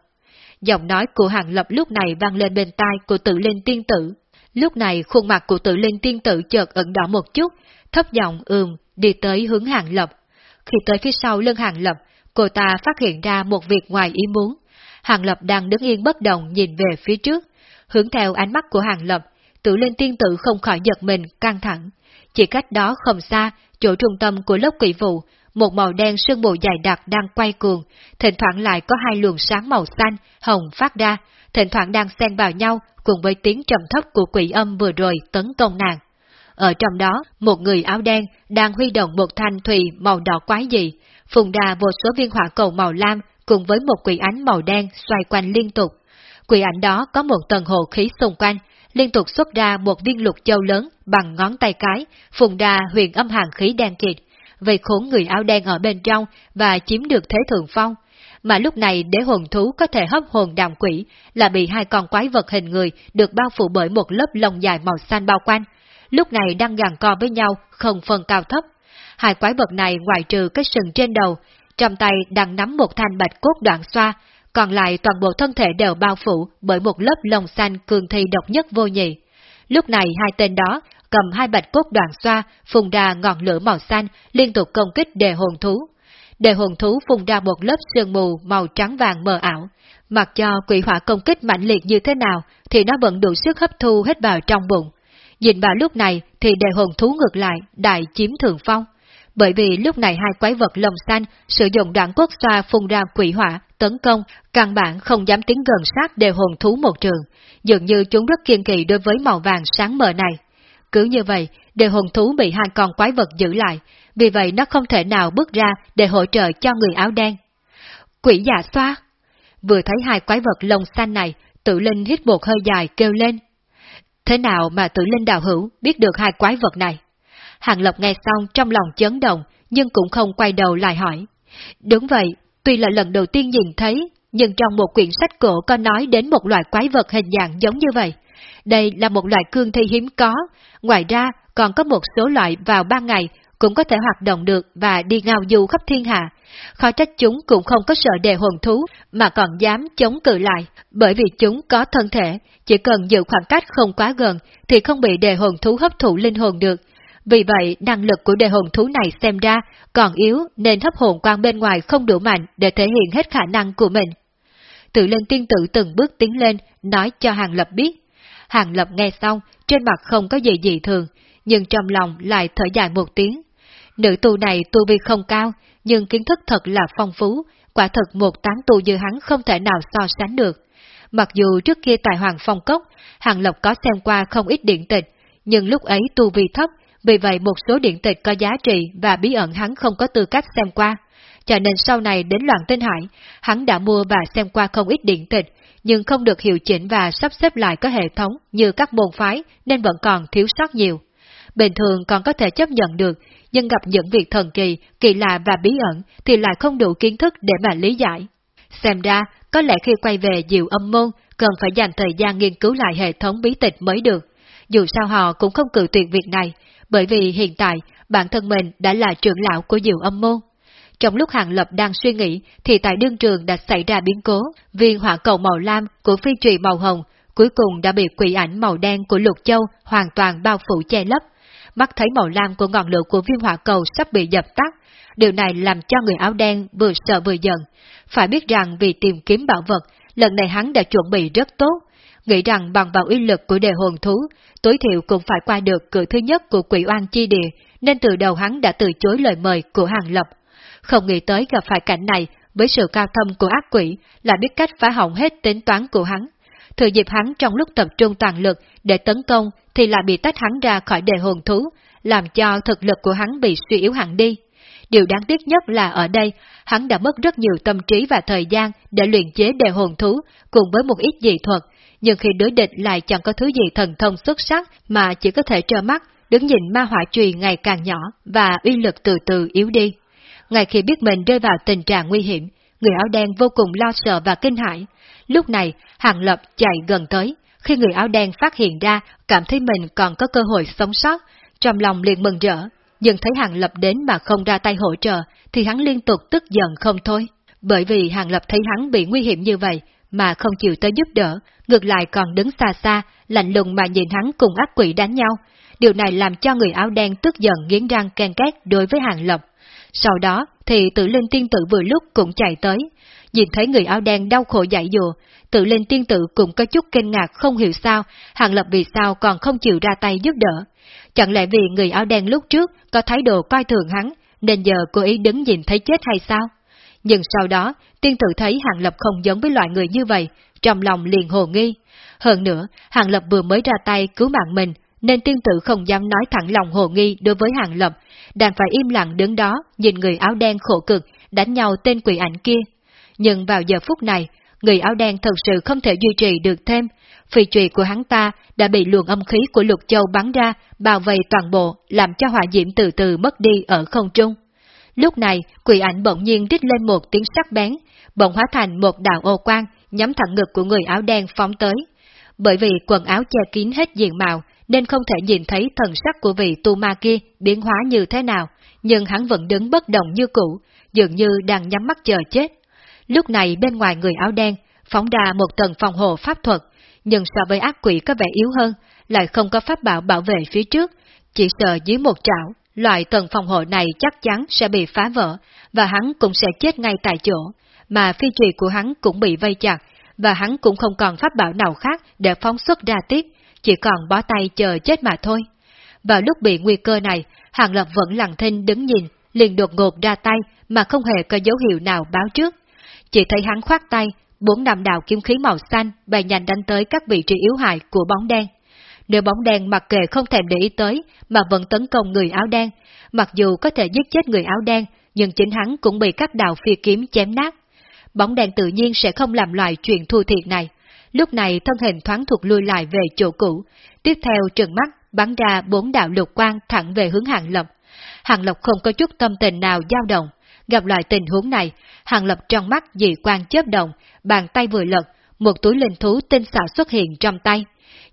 Giọng nói của Hàng Lập lúc này vang lên bên tai của tự linh tiên tử. Lúc này khuôn mặt của tự linh tiên tử chợt ẩn đỏ một chút, thấp giọng ừm, đi tới hướng Hàng Lập. Khi tới phía sau lưng Hàng Lập, cô ta phát hiện ra một việc ngoài ý muốn. Hàng Lập đang đứng yên bất động nhìn về phía trước. Hướng theo ánh mắt của Hàng Lập, tự linh tiên tử không khỏi giật mình, căng thẳng. Chỉ cách đó không xa, chỗ trung tâm của lớp quỷ vụ, một màu đen sương mù dài đặc đang quay cuồng, thỉnh thoảng lại có hai luồng sáng màu xanh, hồng phát ra, thỉnh thoảng đang xen vào nhau cùng với tiếng trầm thấp của quỷ âm vừa rồi tấn công nàng. Ở trong đó, một người áo đen đang huy động một thanh thủy màu đỏ quái dị, phùng đà vô số viên hỏa cầu màu lam cùng với một quỷ ánh màu đen xoay quanh liên tục. Quỷ ảnh đó có một tầng hồ khí xung quanh, liên tục xuất ra một viên lục châu lớn bằng ngón tay cái, phùng đà huyền âm hàng khí đen kịt, về khốn người áo đen ở bên trong và chiếm được thế thượng phong. Mà lúc này để hồn thú có thể hấp hồn đàm quỷ là bị hai con quái vật hình người được bao phủ bởi một lớp lông dài màu xanh bao quanh. Lúc này đang gàn co với nhau, không phân cao thấp. Hai quái vật này ngoài trừ cái sừng trên đầu, trong tay đang nắm một thanh bạch cốt đoạn xoa, còn lại toàn bộ thân thể đều bao phủ bởi một lớp lông xanh cường thi độc nhất vô nhị. Lúc này hai tên đó cầm hai bạch cốt đoạn xoa, phùng ra ngọn lửa màu xanh, liên tục công kích đề hồn thú. Đề hồn thú phùng ra một lớp sương mù màu trắng vàng mờ ảo. Mặc cho quỷ hỏa công kích mạnh liệt như thế nào, thì nó vẫn đủ sức hấp thu hết vào trong bụng. Nhìn vào lúc này thì đề hồn thú ngược lại, đại chiếm thường phong. Bởi vì lúc này hai quái vật lồng xanh sử dụng đoạn quốc xoa phun ra quỷ hỏa, tấn công, căn bản không dám tiến gần sát đề hồn thú một trường, dường như chúng rất kiên kỳ đối với màu vàng sáng mờ này. Cứ như vậy, đề hồn thú bị hai con quái vật giữ lại, vì vậy nó không thể nào bước ra để hỗ trợ cho người áo đen. Quỷ giả xoa! Vừa thấy hai quái vật lồng xanh này, tự linh hít một hơi dài kêu lên. Thế nào mà tự linh đào hữu biết được hai quái vật này? Hàng Lập nghe xong trong lòng chấn động, nhưng cũng không quay đầu lại hỏi. Đúng vậy, tuy là lần đầu tiên nhìn thấy, nhưng trong một quyển sách cổ có nói đến một loại quái vật hình dạng giống như vậy. Đây là một loại cương thi hiếm có, ngoài ra còn có một số loại vào ban ngày cũng có thể hoạt động được và đi ngao du khắp thiên hạ. Khó trách chúng cũng không có sợ đề hồn thú mà còn dám chống cự lại, bởi vì chúng có thân thể, chỉ cần giữ khoảng cách không quá gần thì không bị đề hồn thú hấp thụ linh hồn được. Vì vậy, năng lực của đề hồn thú này xem ra còn yếu nên hấp hồn quang bên ngoài không đủ mạnh để thể hiện hết khả năng của mình. Tự lên tiên tử từng bước tiến lên, nói cho Hàng Lập biết. Hàng Lập nghe xong, trên mặt không có gì dị thường, nhưng trong lòng lại thở dài một tiếng. Nữ tu này tu vi không cao, nhưng kiến thức thật là phong phú, quả thật một tán tu như hắn không thể nào so sánh được. Mặc dù trước kia tại Hoàng Phong Cốc, Hàng Lập có xem qua không ít điện tịch, nhưng lúc ấy tu vi thấp, vì vậy một số điện tịch có giá trị và bí ẩn hắn không có tư cách xem qua. Cho nên sau này đến loạn tinh hải, hắn đã mua và xem qua không ít điện tịch, nhưng không được hiệu chỉnh và sắp xếp lại có hệ thống như các môn phái nên vẫn còn thiếu sót nhiều. Bình thường còn có thể chấp nhận được, nhưng gặp những việc thần kỳ, kỳ lạ và bí ẩn thì lại không đủ kiến thức để mà lý giải. Xem ra, có lẽ khi quay về diệu âm môn, cần phải dành thời gian nghiên cứu lại hệ thống bí tịch mới được. Dù sao họ cũng không cự tuyệt việc này, bởi vì hiện tại bản thân mình đã là trưởng lão của diệu âm môn. Trong lúc Hàng Lập đang suy nghĩ, thì tại đương trường đã xảy ra biến cố, viên hỏa cầu màu lam của phi trùy màu hồng cuối cùng đã bị quỷ ảnh màu đen của Lục Châu hoàn toàn bao phủ che lấp. Mắt thấy màu lam của ngọn lửa của viên hỏa cầu sắp bị dập tắt, điều này làm cho người áo đen vừa sợ vừa giận. Phải biết rằng vì tìm kiếm bảo vật lần này hắn đã chuẩn bị rất tốt, nghĩ rằng bằng vào uy lực của đề hồn thú, tối thiểu cũng phải qua được cửa thứ nhất của quỷ oan chi địa, nên từ đầu hắn đã từ chối lời mời của Hàng Lập. Không nghĩ tới gặp phải cảnh này, với sự cao thâm của ác quỷ, là biết cách phá hỏng hết tính toán của hắn. Thừa dịp hắn trong lúc tập trung toàn lực để tấn công thì lại bị tách hắn ra khỏi đề hồn thú, làm cho thực lực của hắn bị suy yếu hẳn đi. Điều đáng tiếc nhất là ở đây, hắn đã mất rất nhiều tâm trí và thời gian để luyện chế đề hồn thú cùng với một ít dị thuật, nhưng khi đối địch lại chẳng có thứ gì thần thông xuất sắc mà chỉ có thể trơ mắt, đứng nhìn ma hỏa trùy ngày càng nhỏ và uy lực từ từ yếu đi. Ngay khi biết mình rơi vào tình trạng nguy hiểm, người áo đen vô cùng lo sợ và kinh hãi. Lúc này, Hàng Lập chạy gần tới, khi người áo đen phát hiện ra, cảm thấy mình còn có cơ hội sống sót, trong lòng liền mừng rỡ, nhưng thấy Hàng Lập đến mà không ra tay hỗ trợ, thì hắn liên tục tức giận không thôi. Bởi vì Hàng Lập thấy hắn bị nguy hiểm như vậy, mà không chịu tới giúp đỡ, ngược lại còn đứng xa xa, lạnh lùng mà nhìn hắn cùng ác quỷ đánh nhau. Điều này làm cho người áo đen tức giận nghiến răng ken két đối với Hàng lộc. Sau đó thì tự linh tiên tử vừa lúc cũng chạy tới, nhìn thấy người áo đen đau khổ dạy dùa, tự linh tiên tử cũng có chút kinh ngạc không hiểu sao, Hàng Lập vì sao còn không chịu ra tay giúp đỡ. Chẳng lẽ vì người áo đen lúc trước có thái độ coi thường hắn, nên giờ cô ý đứng nhìn thấy chết hay sao? Nhưng sau đó, tiên tử thấy Hàng Lập không giống với loại người như vậy, trong lòng liền hồ nghi. Hơn nữa, Hàng Lập vừa mới ra tay cứu mạng mình, nên tiên tử không dám nói thẳng lòng hồ nghi đối với Hàng Lập, đành phải im lặng đứng đó nhìn người áo đen khổ cực đánh nhau tên quỷ ảnh kia. Nhưng vào giờ phút này, người áo đen thật sự không thể duy trì được thêm, phi trùy của hắn ta đã bị luồng âm khí của lục châu bắn ra, bao vây toàn bộ, làm cho hỏa diễm từ từ mất đi ở không trung. Lúc này, quỷ ảnh bỗng nhiên rít lên một tiếng sắc bén, bỗng hóa thành một đạo ô quang, nhắm thẳng ngực của người áo đen phóng tới. Bởi vì quần áo che kín hết diện mạo, nên không thể nhìn thấy thần sắc của vị tu ma kia biến hóa như thế nào, nhưng hắn vẫn đứng bất động như cũ, dường như đang nhắm mắt chờ chết. Lúc này bên ngoài người áo đen, phóng ra một tầng phòng hộ pháp thuật, nhưng so với ác quỷ có vẻ yếu hơn, lại không có pháp bảo bảo vệ phía trước, chỉ sợ dưới một trảo, loại tầng phòng hộ này chắc chắn sẽ bị phá vỡ, và hắn cũng sẽ chết ngay tại chỗ, mà phi trùy của hắn cũng bị vây chặt, và hắn cũng không còn pháp bảo nào khác để phóng xuất ra tiếp, chỉ còn bó tay chờ chết mà thôi. Vào lúc bị nguy cơ này, Hàng Lập vẫn lặng thinh đứng nhìn, liền đột ngột ra tay mà không hề có dấu hiệu nào báo trước. Chỉ thấy hắn khoát tay, bốn nằm đạo kiếm khí màu xanh bay nhanh đánh tới các vị trí yếu hại của bóng đen. Nếu bóng đen mặc kệ không thèm để ý tới mà vẫn tấn công người áo đen, mặc dù có thể giết chết người áo đen, nhưng chính hắn cũng bị các đạo phi kiếm chém nát. Bóng đen tự nhiên sẽ không làm loại chuyện thua thiệt này. Lúc này thân hình thoáng thuộc lui lại về chỗ cũ, tiếp theo trừng mắt bắn ra bốn đạo lục quang thẳng về hướng Hàng Lập. Hàng Lập không có chút tâm tình nào dao động, gặp loại tình huống này, Hàng Lập trong mắt dị quang chớp động, bàn tay vừa lật, một túi linh thú tinh xảo xuất hiện trong tay.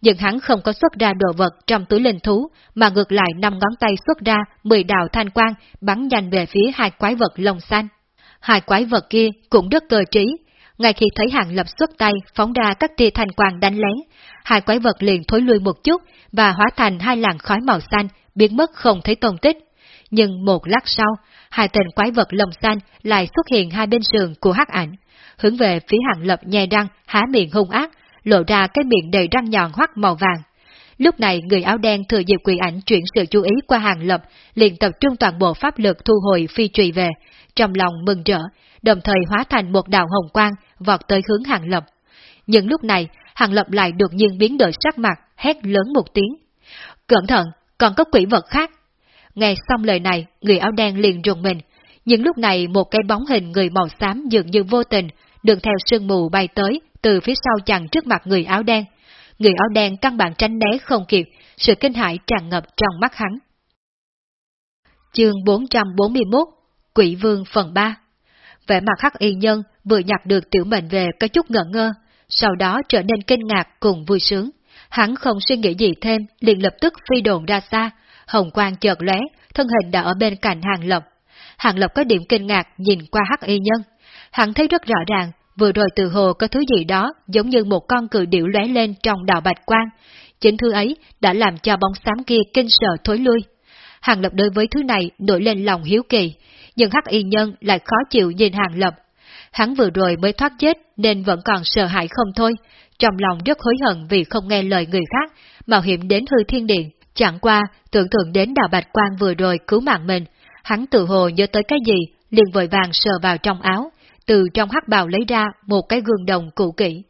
Nhưng hắn không có xuất ra đồ vật trong túi linh thú, mà ngược lại năm ngón tay xuất ra mười đạo thanh quang bắn nhanh về phía hai quái vật lông xanh. Hai quái vật kia cũng rất cơ trí, ngay khi thấy Hàng Lập xuất tay phóng ra các tia thanh quang đánh lén, hai quái vật liền thối lui một chút và hóa thành hai làn khói màu xanh, biến mất không thấy tông tích. Nhưng một lát sau, hai tên quái vật lồng xanh lại xuất hiện hai bên sườn của hắc ảnh, hướng về phía Hàng Lập nhè răng, há miệng hung ác, lộ ra cái miệng đầy răng nhọn hoắt màu vàng. Lúc này người áo đen thừa dịp quỷ ảnh chuyển sự chú ý qua Hàng Lập, liền tập trung toàn bộ pháp lực thu hồi phi trùy về, trong lòng mừng rỡ, đồng thời hóa thành một đạo hồng quang vọt tới hướng Hàng Lập. Nhưng lúc này, Hàng Lập lại đột nhiên biến đổi sắc mặt, hét lớn một tiếng. Cẩn thận, còn có quỷ vật khác. Nghe xong lời này, người áo đen liền rùng mình, nhưng lúc này một cái bóng hình người màu xám dường như vô tình, đường theo sương mù bay tới từ phía sau chặn trước mặt người áo đen. Người áo đen căn bản tránh né không kịp, sự kinh hãi tràn ngập trong mắt hắn. Chương 441 Quỷ Vương phần 3 Vẻ mặt hắc y nhân vừa nhặt được tiểu mệnh về có chút ngỡ ngơ, sau đó trở nên kinh ngạc cùng vui sướng. Hắn không suy nghĩ gì thêm, liền lập tức phi đồn ra xa, hồng quang chợt lóe, thân hình đã ở bên cạnh hàng lập. Hàng lập có điểm kinh ngạc nhìn qua hắc y nhân. Hắn thấy rất rõ ràng, vừa rồi từ hồ có thứ gì đó giống như một con cự điểu lóe lên trong đạo bạch quang. Chính thứ ấy đã làm cho bóng xám kia kinh sợ thối lui. Hàng lập đối với thứ này nổi lên lòng hiếu kỳ, nhưng hắc y nhân lại khó chịu nhìn hàng lập. Hắn vừa rồi mới thoát chết nên vẫn còn sợ hãi không thôi, trong lòng rất hối hận vì không nghe lời người khác, mạo hiểm đến hư thiên điện. Chẳng qua, tưởng tượng đến đào bạch quan vừa rồi cứu mạng mình, hắn tự hồ nhớ tới cái gì, liền vội vàng sờ vào trong áo, từ trong hắc bào lấy ra một cái gương đồng cũ kỹ.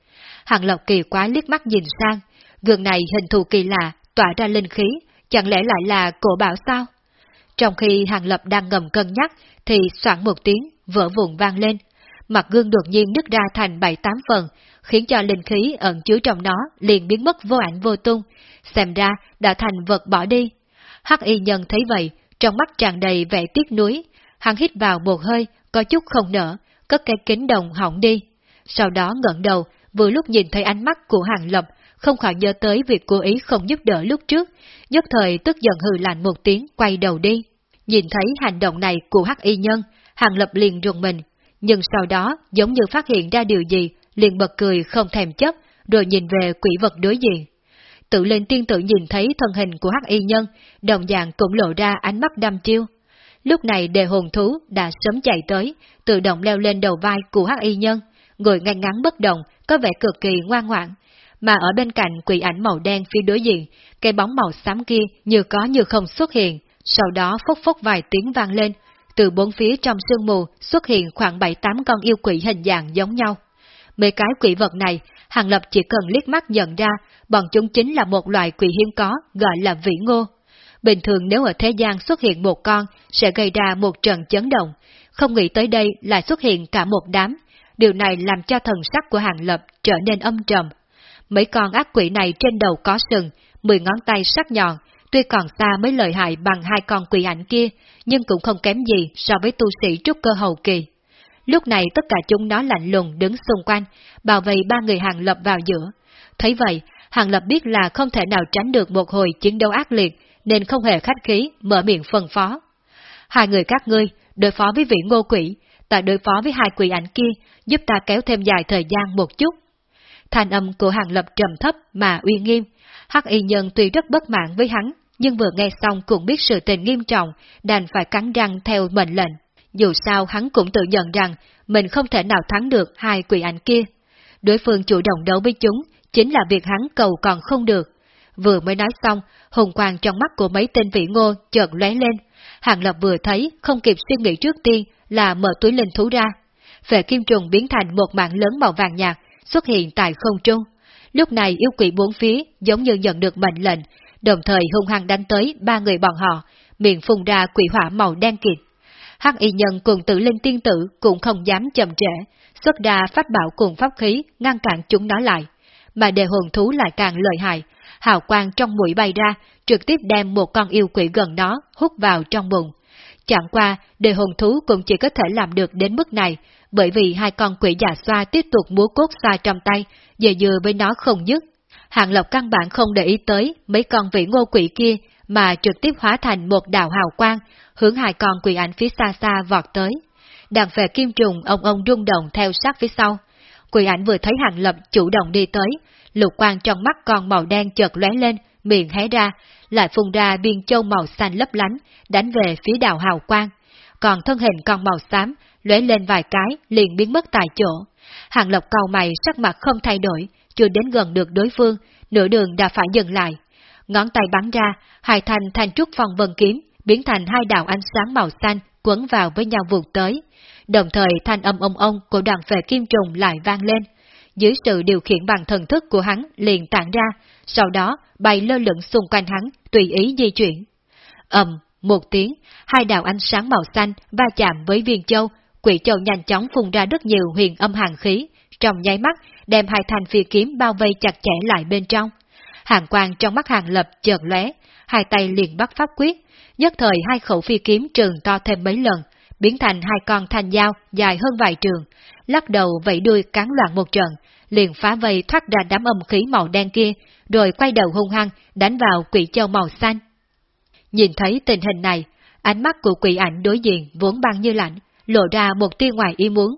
Hàng Lộc kỳ quái liếc mắt nhìn sang, gương này hình thù kỳ lạ, tỏa ra linh khí, chẳng lẽ lại là cổ bảo sao? Trong khi Hàng Lập đang ngầm cân nhắc, thì soạn một tiếng, vỡ vụn vang lên. Mặt gương đột nhiên nứt ra thành bảy tám phần, khiến cho linh khí ẩn chứa trong nó liền biến mất vô ảnh vô tung, xem ra đã thành vật bỏ đi. Hắc y nhân thấy vậy, trong mắt tràn đầy vẻ tiếc nuối, hắn hít vào một hơi, có chút không nở, cất cái kính đồng hỏng đi. Sau đó ngẩng đầu, vừa lúc nhìn thấy ánh mắt của Hàng Lập, không khỏi nhớ tới việc cố ý không giúp đỡ lúc trước, nhất thời tức giận hừ lạnh một tiếng, quay đầu đi. Nhìn thấy hành động này của hắc y nhân, Hàng Lập liền rùng mình, nhưng sau đó giống như phát hiện ra điều gì, liền bật cười không thèm chấp, rồi nhìn về quỷ vật đối diện. Tự lên tiên tự nhìn thấy thân hình của hắc y nhân, đồng dạng cũng lộ ra ánh mắt đăm chiêu. Lúc này đề hồn thú đã sớm chạy tới, tự động leo lên đầu vai của hắc y nhân, ngồi ngay ngắn bất động, có vẻ cực kỳ ngoan ngoãn. Mà ở bên cạnh quỷ ảnh màu đen phía đối diện, cái bóng màu xám kia như có như không xuất hiện, sau đó phốc phốc vài tiếng vang lên, từ bốn phía trong sương mù xuất hiện khoảng bảy tám con yêu quỷ hình dạng giống nhau. Mấy cái quỷ vật này, Hàng Lập chỉ cần liếc mắt nhận ra, bọn chúng chính là một loại quỷ hiếm có, gọi là vĩ ngô. Bình thường nếu ở thế gian xuất hiện một con, sẽ gây ra một trận chấn động, không nghĩ tới đây lại xuất hiện cả một đám, điều này làm cho thần sắc của Hàng Lập trở nên âm trầm. Mấy con ác quỷ này trên đầu có sừng, mười ngón tay sắc nhọn, tuy còn xa mới lợi hại bằng hai con quỷ ảnh kia, nhưng cũng không kém gì so với tu sĩ trúc cơ hầu kỳ. Lúc này tất cả chúng nó lạnh lùng đứng xung quanh, bảo vệ ba người Hàng Lập vào giữa. Thấy vậy, Hàng Lập biết là không thể nào tránh được một hồi chiến đấu ác liệt, nên không hề khách khí, mở miệng phân phó. Hai người các ngươi, đối phó với vị ngô quỷ, ta đối phó với hai quỷ ảnh kia, giúp ta kéo thêm dài thời gian một chút. Thanh âm của Hàng Lập trầm thấp mà uy nghiêm, hắc y nhân tuy rất bất mãn với hắn, nhưng vừa nghe xong cũng biết sự tình nghiêm trọng, đành phải cắn răng theo mệnh lệnh. Dù sao hắn cũng tự nhận rằng mình không thể nào thắng được hai quỷ ảnh kia. Đối phương chủ động đấu với chúng chính là việc hắn cầu còn không được. Vừa mới nói xong, hùng quang trong mắt của mấy tên vĩ ngô chợt lóe lên. Hàng Lập vừa thấy, không kịp suy nghĩ trước tiên là mở túi linh thú ra. Phệ kim trùng biến thành một mạng lớn màu vàng nhạt, xuất hiện tại không trung. Lúc này yêu quỷ bốn phía giống như nhận được mệnh lệnh, đồng thời hung hăng đánh tới ba người bọn họ, miệng phun ra quỷ hỏa màu đen kịt. Hắc y nhân cùng tử linh tiên tử cũng không dám chậm trễ, xuất ra pháp bảo cùng pháp khí ngăn cản chúng nó lại. Mà đề hồn thú lại càng lợi hại, hào quang trong mũi bay ra, trực tiếp đem một con yêu quỷ gần đó hút vào trong bụng. Chẳng qua, đề hồn thú cũng chỉ có thể làm được đến mức này, bởi vì hai con quỷ giả xoa tiếp tục múa cốt xoa trong tay, dề dừa với nó không dứt. Hàng Lộc căn bản không để ý tới mấy con vị ngô quỷ kia, mà trực tiếp hóa thành một đạo hào quang, hướng hai con quỷ ảnh phía xa xa vọt tới. Đàn phệ kim trùng ông ông rung động theo sát phía sau. Quỷ ảnh vừa thấy Hàng Lập chủ động đi tới, lục quang trong mắt con màu đen chợt lóe lên, miệng hé ra, lại phun ra viên châu màu xanh lấp lánh, đánh về phía đào hào quang. Còn thân hình con màu xám, lóe lên vài cái, liền biến mất tại chỗ. Hàng Lộc cầu mày sắc mặt không thay đổi, chưa đến gần được đối phương, nửa đường đã phải dừng lại. Ngón tay bắn ra, hai thành thành trúc phòng vân kiếm, biến thành hai đạo ánh sáng màu xanh quấn vào với nhau vụt tới. Đồng thời thanh âm ông ông của đoàn phệ kim trùng lại vang lên. Dưới sự điều khiển bằng thần thức của hắn liền tản ra, sau đó bay lơ lửng xung quanh hắn, tùy ý di chuyển. ầm, một tiếng, hai đạo ánh sáng màu xanh va chạm với viên châu, quỷ châu nhanh chóng phun ra rất nhiều huyền âm hàng khí, trong nháy mắt đem hai thanh phi kiếm bao vây chặt chẽ lại bên trong. Hàng quang trong mắt hàng lập chợt lóe, hai tay liền bắt pháp quyết, nhất thời hai khẩu phi kiếm trường to thêm mấy lần, biến thành hai con thanh dao dài hơn vài trường, lắc đầu vẫy đuôi cán loạn một trận, liền phá vây thoát ra đám âm khí màu đen kia, rồi quay đầu hung hăng đánh vào quỷ châu màu xanh. Nhìn thấy tình hình này, ánh mắt của quỷ ảnh đối diện vốn băng như lạnh, lộ ra một tia ngoài ý muốn.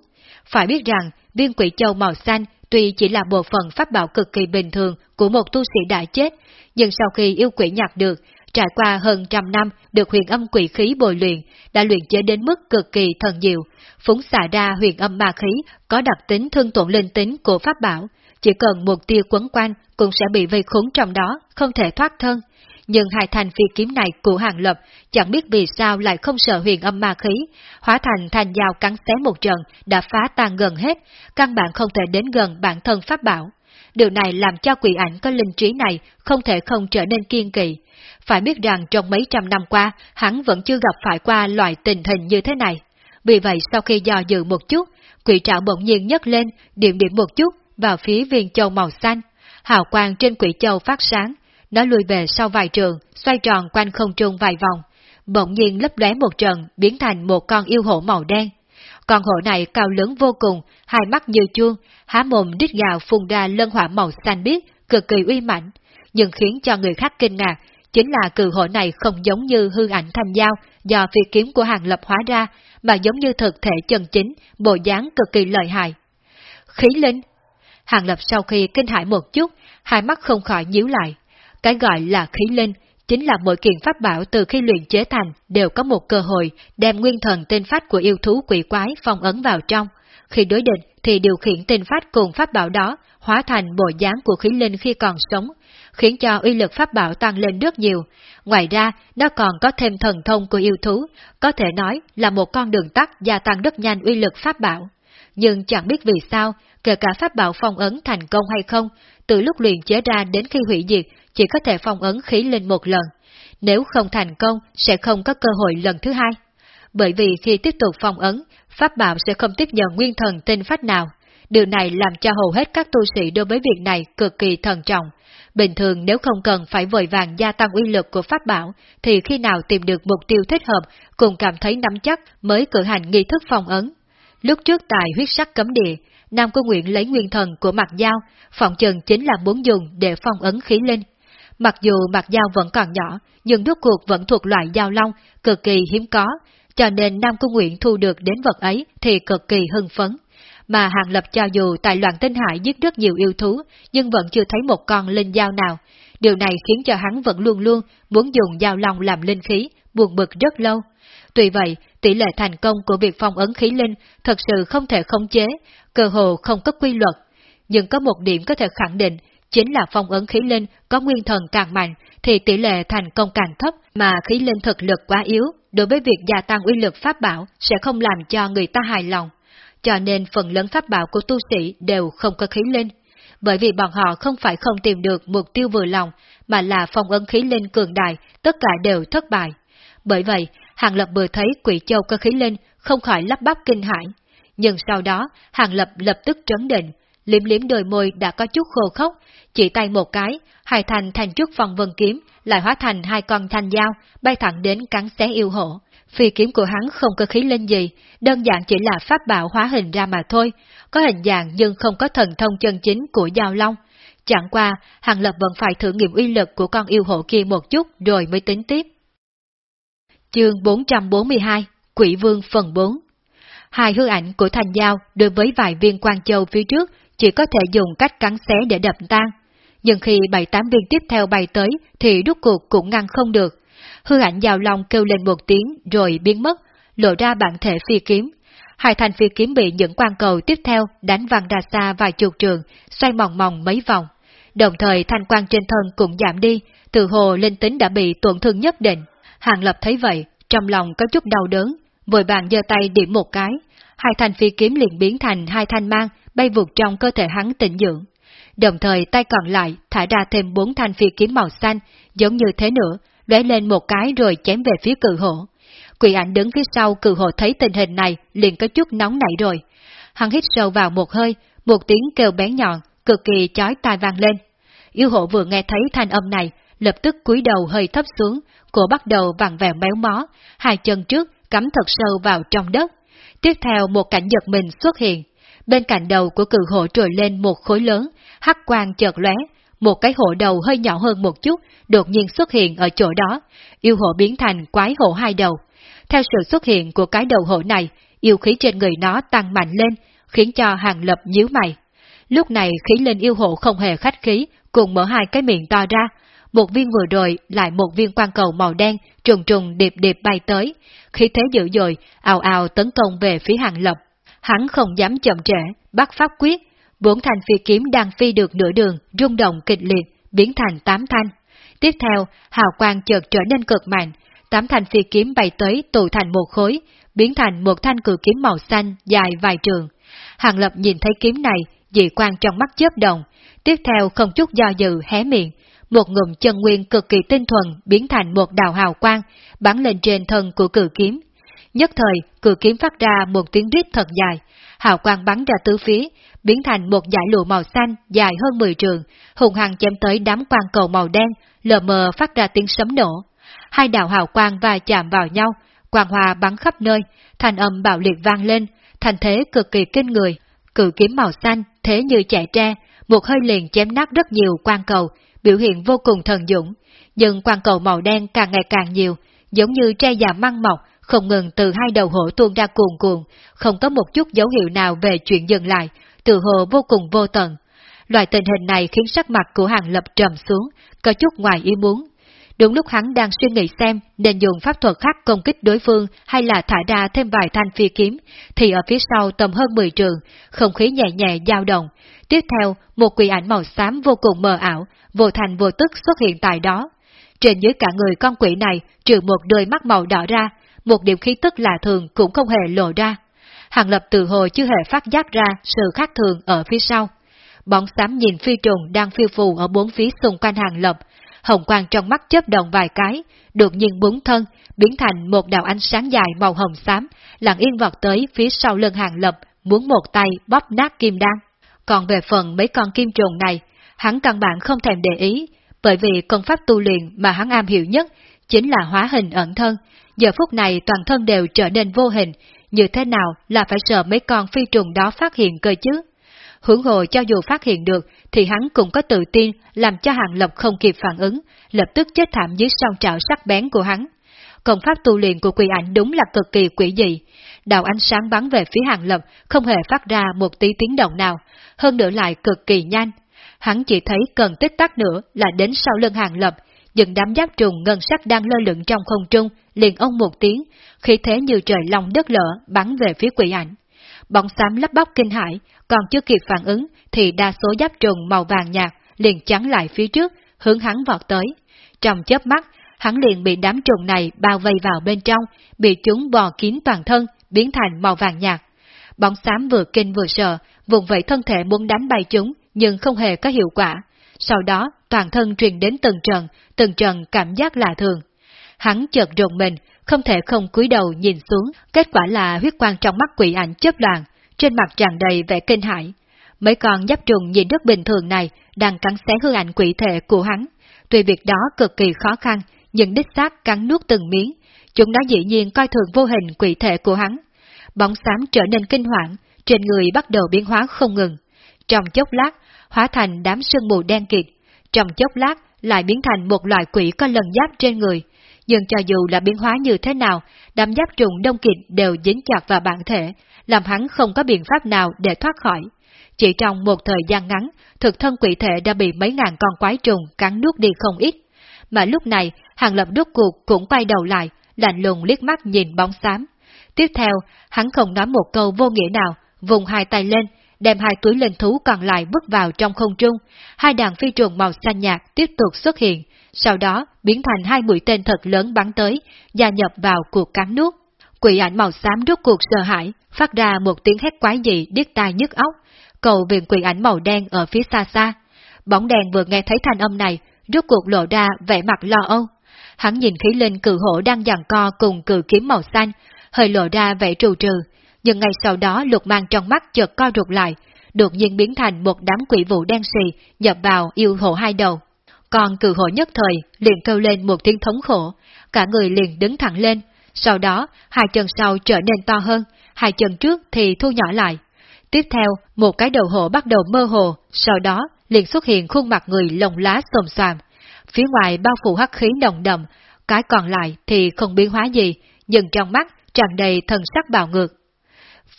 Phải biết rằng, viên quỷ châu màu xanh tuy chỉ là bộ phận pháp bảo cực kỳ bình thường của một tu sĩ đã chết, nhưng sau khi yêu quỷ nhặt được, trải qua hơn trăm năm được huyền âm quỷ khí bồi luyện, đã luyện chế đến mức cực kỳ thần diệu, phúng xả ra huyền âm ma khí có đặc tính thương tổn linh tính của pháp bảo, chỉ cần một tia quấn quanh cũng sẽ bị vây khốn trong đó, không thể thoát thân. Nhưng hai Thành phi kiếm này của Hàng Lập chẳng biết vì sao lại không sợ huyền âm ma khí, hóa thành thành dao cắn xé một trận đã phá tan gần hết, căn bản không thể đến gần bản thân pháp bảo. Điều này làm cho quỷ ảnh có linh trí này không thể không trở nên kiên kỳ. Phải biết rằng trong mấy trăm năm qua, hắn vẫn chưa gặp phải qua loại tình hình như thế này. Vì vậy sau khi dò dự một chút, quỷ trảo bỗng nhiên nhấc lên, điểm điểm một chút vào phía viên châu màu xanh. Hào quang trên quỷ châu phát sáng, nó lùi về sau vài trường, xoay tròn quanh không trung vài vòng, bỗng nhiên lấp lóe một trận, biến thành một con yêu hổ màu đen. Con hổ này cao lớn vô cùng, hai mắt như chuông, há mồm đít gào phun ra lân hỏa màu xanh biếc, cực kỳ uy mãnh, nhưng khiến cho người khác kinh ngạc, chính là cự hổ này không giống như hư ảnh thanh giao do phi kiếm của hàng lập hóa ra, mà giống như thực thể chân chính, bộ dáng cực kỳ lợi hại. Khí linh Hàng lập sau khi kinh hãi một chút, hai mắt không khỏi nhíu lại. Cái gọi là khí linh chính là mỗi kiện pháp bảo từ khi luyện chế thành đều có một cơ hội đem nguyên thần tên phách của yêu thú quỷ quái phong ấn vào trong. Khi đối địch thì điều khiển tên phách cùng pháp bảo đó hóa thành bộ dáng của khí linh khi còn sống, khiến cho uy lực pháp bảo tăng lên rất nhiều. Ngoài ra, nó còn có thêm thần thông của yêu thú, có thể nói là một con đường tắt gia tăng rất nhanh uy lực pháp bảo. Nhưng chẳng biết vì sao, kể cả pháp bảo phong ấn thành công hay không, từ lúc luyện chế ra đến khi hủy diệt chỉ có thể phong ấn khí linh một lần, nếu không thành công sẽ không có cơ hội lần thứ hai. Bởi vì khi tiếp tục phong ấn, pháp bảo sẽ không tiếp nhận nguyên thần tinh phách nào. Điều này làm cho hầu hết các tu sĩ đối với việc này cực kỳ thần trọng. Bình thường nếu không cần phải vội vàng gia tăng uy lực của pháp bảo, thì khi nào tìm được mục tiêu thích hợp, cùng cảm thấy nắm chắc mới cử hành nghi thức phong ấn. Lúc trước tại huyết sắc cấm địa, Nam Cô Nguyện lấy nguyên thần của mặt dao, phòng trần chính là muốn dùng để phong ấn khí linh. Mặc dù mặt dao vẫn còn nhỏ, nhưng rốt cuộc vẫn thuộc loại dao long, cực kỳ hiếm có, cho nên Nam Cung Nguyện thu được đến vật ấy thì cực kỳ hưng phấn. Mà Hàng Lập cho dù tại loạn tinh hải giết rất nhiều yêu thú, nhưng vẫn chưa thấy một con linh dao nào. Điều này khiến cho hắn vẫn luôn luôn muốn dùng dao long làm linh khí, buồn bực rất lâu. Tuy vậy, tỷ lệ thành công của việc phong ấn khí linh thật sự không thể khống chế, cơ hồ không có quy luật. Nhưng có một điểm có thể khẳng định, chính là phong ấn khí linh có nguyên thần càng mạnh thì tỷ lệ thành công càng thấp mà khí linh thực lực quá yếu, đối với việc gia tăng uy lực pháp bảo sẽ không làm cho người ta hài lòng. Cho nên phần lớn pháp bảo của tu sĩ đều không có khí linh. Bởi vì bọn họ không phải không tìm được mục tiêu vừa lòng, mà là phong ấn khí linh cường đại, tất cả đều thất bại. Bởi vậy, Hàng Lập vừa thấy quỷ châu có khí linh, không khỏi lắp bắp kinh hãi. Nhưng sau đó, Hàng Lập lập tức trấn định, liếm liếm đôi môi đã có chút khô khốc, chỉ tay một cái, hai thành thành trúc phòng vân kiếm lại hóa thành hai con thanh dao, bay thẳng đến cắn xé yêu hộ. Phi kiếm của hắn không có khí linh gì, đơn giản chỉ là pháp bảo hóa hình ra mà thôi, có hình dạng nhưng không có thần thông chân chính của giao long. Chẳng qua, Hàng Lập vẫn phải thử nghiệm uy lực của con yêu hộ kia một chút rồi mới tính tiếp. Chương 442 Quỷ Vương phần 4 Hai hư ảnh của thành giao đối với vài viên quan châu phía trước chỉ có thể dùng cách cắn xé để đập tan. Nhưng khi bảy tám viên tiếp theo bay tới thì rút cuộc cũng ngăn không được. Hư ảnh giao long kêu lên một tiếng rồi biến mất, lộ ra bản thể phi kiếm. Hai thành phi kiếm bị những quan cầu tiếp theo đánh văng ra xa vài chục trường, xoay mòng mòng mấy vòng. Đồng thời thanh quan trên thân cũng giảm đi, từ hồ linh tính đã bị tổn thương nhất định. Hàng Lập thấy vậy, trong lòng có chút đau đớn, vội bàn giơ tay điểm một cái, hai thanh phi kiếm liền biến thành hai thanh mang bay vụt trong cơ thể hắn tịnh dưỡng. Đồng thời tay còn lại thả ra thêm bốn thanh phi kiếm màu xanh, giống như thế nữa, lóe lên một cái rồi chém về phía cự hổ. Quỷ ảnh đứng phía sau cự hổ thấy tình hình này liền có chút nóng nảy rồi. Hắn hít sâu vào một hơi, một tiếng kêu bén nhọn, cực kỳ chói tai vang lên. Yêu hộ vừa nghe thấy thanh âm này, lập tức cúi đầu hơi thấp xuống, cổ bắt đầu vặn vẹo méo mó, hai chân trước cắm thật sâu vào trong đất. Tiếp theo một cảnh giật mình xuất hiện, bên cạnh đầu của cự hổ trồi lên một khối lớn, hắc quang chợt lóe, một cái hổ đầu hơi nhỏ hơn một chút, đột nhiên xuất hiện ở chỗ đó, yêu hổ biến thành quái hổ hai đầu. Theo sự xuất hiện của cái đầu hổ này, yêu khí trên người nó tăng mạnh lên, khiến cho hàng lập nhíu mày. Lúc này khí lên yêu hộ không hề khách khí, cùng mở hai cái miệng to ra, một viên vừa rồi lại một viên quan cầu màu đen trùng trùng điệp điệp bay tới, khi thế dữ dội, ào ào tấn công về phía hàng lập. Hắn không dám chậm trễ, bắt pháp quyết, bốn thanh phi kiếm đang phi được nửa đường, rung động kịch liệt, biến thành tám thanh. Tiếp theo, hào quang chợt trở nên cực mạnh, tám thanh phi kiếm bay tới tụ thành một khối, biến thành một thanh cử kiếm màu xanh dài vài trường. Hàng lập nhìn thấy kiếm này, dị quan trong mắt chớp động, tiếp theo không chút do dự hé miệng, một ngụm chân nguyên cực kỳ tinh thuần biến thành một đào hào quang, bắn lên trên thân của cử kiếm. Nhất thời, cử kiếm phát ra một tiếng rít thật dài, hào quang bắn ra tứ phía, biến thành một dải lụa màu xanh dài hơn 10 trường, hùng hằng chém tới đám quang cầu màu đen, lờ mờ phát ra tiếng sấm nổ. Hai đạo hào quang va chạm vào nhau, quang hòa bắn khắp nơi, thành âm bạo liệt vang lên, thành thế cực kỳ kinh người. Cự kiếm màu xanh thế như chạy tre, một hơi liền chém nát rất nhiều quang cầu, biểu hiện vô cùng thần dũng. Nhưng quang cầu màu đen càng ngày càng nhiều, giống như tre già măng mọc, không ngừng từ hai đầu hổ tuôn ra cuồn cuộn, không có một chút dấu hiệu nào về chuyện dừng lại, từ hồ vô cùng vô tận. Loại tình hình này khiến sắc mặt của hàng lập trầm xuống, có chút ngoài ý muốn. Đúng lúc hắn đang suy nghĩ xem nên dùng pháp thuật khác công kích đối phương hay là thả ra thêm vài thanh phi kiếm, thì ở phía sau tầm hơn 10 trường, không khí nhẹ nhẹ dao động. Tiếp theo, một quỷ ảnh màu xám vô cùng mờ ảo, vô thành vô tức xuất hiện tại đó. Trên dưới cả người con quỷ này trừ một đôi mắt màu đỏ ra, một điểm khí tức lạ thường cũng không hề lộ ra. Hàng lập từ hồi chưa hề phát giác ra sự khác thường ở phía sau. Bóng xám nhìn phi trùng đang phiêu phù ở bốn phía xung quanh hàng lập, hồng quang trong mắt chớp động vài cái, đột nhiên búng thân, biến thành một đạo ánh sáng dài màu hồng xám, lặng yên vọt tới phía sau lưng hàng lập, muốn một tay bóp nát kim đan. Còn về phần mấy con kim trùng này, hắn căn bản không thèm để ý, bởi vì công pháp tu luyện mà hắn am hiểu nhất chính là hóa hình ẩn thân. Giờ phút này toàn thân đều trở nên vô hình, như thế nào là phải sợ mấy con phi trùng đó phát hiện cơ chứ? Hưởng hồ cho dù phát hiện được thì hắn cũng có tự tin làm cho Hàng Lập không kịp phản ứng, lập tức chết thảm dưới song trảo sắc bén của hắn. Công pháp tu luyện của quỷ ảnh đúng là cực kỳ quỷ dị. Đạo ánh sáng bắn về phía Hàng Lập không hề phát ra một tí tiếng động nào, hơn nữa lại cực kỳ nhanh. Hắn chỉ thấy cần tích tắc nữa là đến sau lưng Hàng Lập, những đám giáp trùng ngân sắc đang lơ lửng trong không trung, liền ông một tiếng, khí thế như trời lòng đất lở bắn về phía quỷ ảnh. Bóng xám lấp bóc kinh hãi, còn chưa kịp phản ứng thì đa số giáp trùng màu vàng nhạt liền chắn lại phía trước, hướng hắn vọt tới. Trong chớp mắt, hắn liền bị đám trùng này bao vây vào bên trong, bị chúng bò kín toàn thân, biến thành màu vàng nhạt. Bóng xám vừa kinh vừa sợ, vùng vẫy thân thể muốn đánh bay chúng, nhưng không hề có hiệu quả. Sau đó, toàn thân truyền đến từng trần, từng trần cảm giác lạ thường. Hắn chợt rùng mình, không thể không cúi đầu nhìn xuống, kết quả là huyết quang trong mắt quỷ ảnh chớp loạn, trên mặt tràn đầy vẻ kinh hãi. Mấy con giáp trùng nhìn rất bình thường này đang cắn xé hư ảnh quỷ thể của hắn. Tuy việc đó cực kỳ khó khăn, nhưng đích xác cắn nuốt từng miếng, chúng đã dĩ nhiên coi thường vô hình quỷ thể của hắn. Bóng xám trở nên kinh hoàng, trên người bắt đầu biến hóa không ngừng. Trong chốc lát, hóa thành đám sương mù đen kịt, trong chốc lát lại biến thành một loại quỷ có lần giáp trên người, nhưng cho dù là biến hóa như thế nào, đám giáp trùng đông kịt đều dính chặt vào bản thể, làm hắn không có biện pháp nào để thoát khỏi. Chỉ trong một thời gian ngắn, thực thân quỷ thể đã bị mấy ngàn con quái trùng cắn nuốt đi không ít. Mà lúc này, hàng lập đốt cuộc cũng quay đầu lại, lạnh lùng liếc mắt nhìn bóng xám. Tiếp theo, hắn không nói một câu vô nghĩa nào, vùng hai tay lên, đem hai túi linh thú còn lại bước vào trong không trung, hai đàn phi trùng màu xanh nhạt tiếp tục xuất hiện, sau đó biến thành hai mũi tên thật lớn bắn tới, gia nhập vào cuộc cắn nuốt. Quỷ ảnh màu xám rút cuộc sợ hãi, phát ra một tiếng hét quái dị điếc tai nhức óc, cầu viện quỷ ảnh màu đen ở phía xa xa. Bóng đèn vừa nghe thấy thanh âm này, rút cuộc lộ ra vẻ mặt lo âu. Hắn nhìn khí linh cự hổ đang giằng co cùng cự kiếm màu xanh, hơi lộ ra vẻ trù trừ, nhưng ngay sau đó lục mang trong mắt chợt co rụt lại, đột nhiên biến thành một đám quỷ vụ đen xì nhập vào yêu hổ hai đầu. Còn cự hổ nhất thời liền kêu lên một tiếng thống khổ, cả người liền đứng thẳng lên, sau đó hai chân sau trở nên to hơn, hai chân trước thì thu nhỏ lại. Tiếp theo, một cái đầu hổ bắt đầu mơ hồ, sau đó liền xuất hiện khuôn mặt người lồng lá xồm xoàm. Phía ngoài bao phủ hắc khí đồng đậm, cái còn lại thì không biến hóa gì, nhưng trong mắt tràn đầy thần sắc bạo ngược.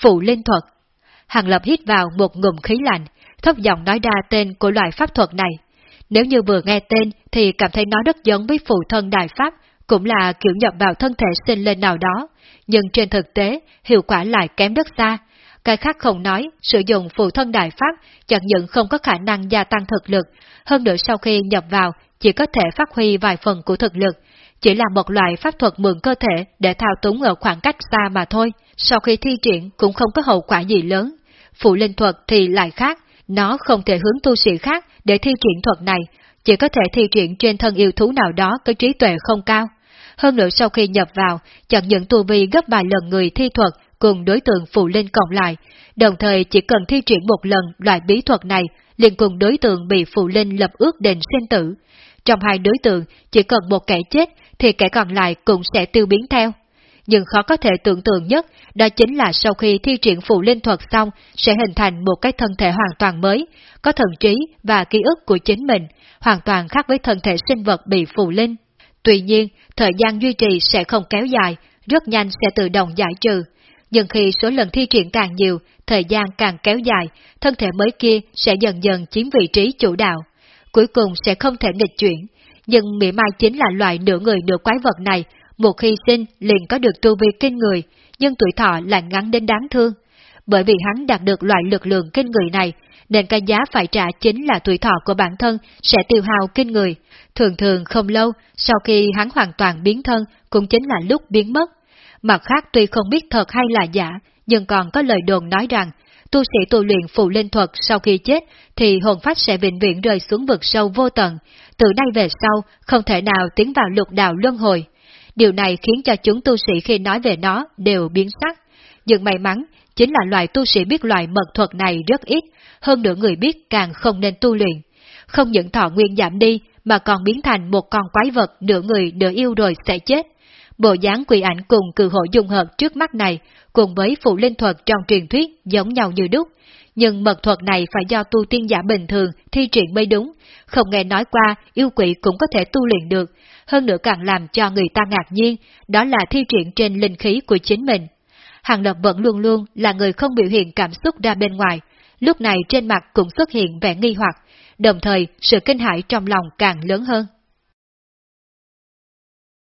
Phụ linh thuật Hàng Lập hít vào một ngụm khí lạnh, thấp giọng nói ra tên của loại pháp thuật này. Nếu như vừa nghe tên thì cảm thấy nó rất giống với phụ thân Đại Pháp, cũng là kiểu nhập vào thân thể sinh lên nào đó, nhưng trên thực tế, hiệu quả lại kém rất xa. Cái khác không nói, sử dụng phụ thân Đại Pháp chẳng những không có khả năng gia tăng thực lực, hơn nữa sau khi nhập vào chỉ có thể phát huy vài phần của thực lực, chỉ là một loại pháp thuật mượn cơ thể để thao túng ở khoảng cách xa mà thôi, sau khi thi triển cũng không có hậu quả gì lớn. Phụ linh thuật thì lại khác, nó không thể hướng tu sĩ khác để thi triển thuật này, chỉ có thể thi triển trên thân yêu thú nào đó có trí tuệ không cao. Hơn nữa sau khi nhập vào, chẳng những tu vi gấp vài lần người thi thuật cùng đối tượng phụ linh cộng lại, đồng thời chỉ cần thi triển một lần loại bí thuật này liền cùng đối tượng bị phụ linh lập ước đền sinh tử. Trong hai đối tượng, chỉ cần một kẻ chết thì kẻ còn lại cũng sẽ tiêu biến theo. Nhưng khó có thể tưởng tượng nhất, đó chính là sau khi thi triển phụ linh thuật xong, sẽ hình thành một cái thân thể hoàn toàn mới, có thần trí và ký ức của chính mình, hoàn toàn khác với thân thể sinh vật bị phụ linh. Tuy nhiên, thời gian duy trì sẽ không kéo dài, rất nhanh sẽ tự động giải trừ. Nhưng khi số lần thi triển càng nhiều, thời gian càng kéo dài, thân thể mới kia sẽ dần dần chiếm vị trí chủ đạo. Cuối cùng sẽ không thể nghịch chuyển, nhưng Mỹ Mai chính là loại nửa người nửa quái vật này, một khi sinh liền có được tu vi kinh người, nhưng tuổi thọ lại ngắn đến đáng thương. Bởi vì hắn đạt được loại lực lượng kinh người này, nên cái giá phải trả chính là tuổi thọ của bản thân sẽ tiêu hao kinh người. Thường thường không lâu, sau khi hắn hoàn toàn biến thân, cũng chính là lúc biến mất. Mặt khác tuy không biết thật hay là giả, nhưng còn có lời đồn nói rằng, tu sĩ tu luyện phụ linh thuật sau khi chết thì hồn phách sẽ vĩnh viễn rơi xuống vực sâu vô tận, từ nay về sau không thể nào tiến vào lục đạo luân hồi. Điều này khiến cho chúng tu sĩ khi nói về nó đều biến sắc. Nhưng may mắn, chính là loại tu sĩ biết loại mật thuật này rất ít, hơn nữa người biết càng không nên tu luyện. Không những thọ nguyên giảm đi, mà còn biến thành một con quái vật nửa người nửa yêu rồi sẽ chết. Bộ dáng quỷ ảnh cùng cử hộ dung hợp trước mắt này, cùng với phụ linh thuật trong truyền thuyết giống nhau như đúc, nhưng mật thuật này phải do tu tiên giả bình thường thi triển mới đúng, không nghe nói qua yêu quỷ cũng có thể tu luyện được, hơn nữa càng làm cho người ta ngạc nhiên, đó là thi triển trên linh khí của chính mình. Hàng Lập vẫn luôn luôn là người không biểu hiện cảm xúc ra bên ngoài, lúc này trên mặt cũng xuất hiện vẻ nghi hoặc, đồng thời sự kinh hãi trong lòng càng lớn hơn.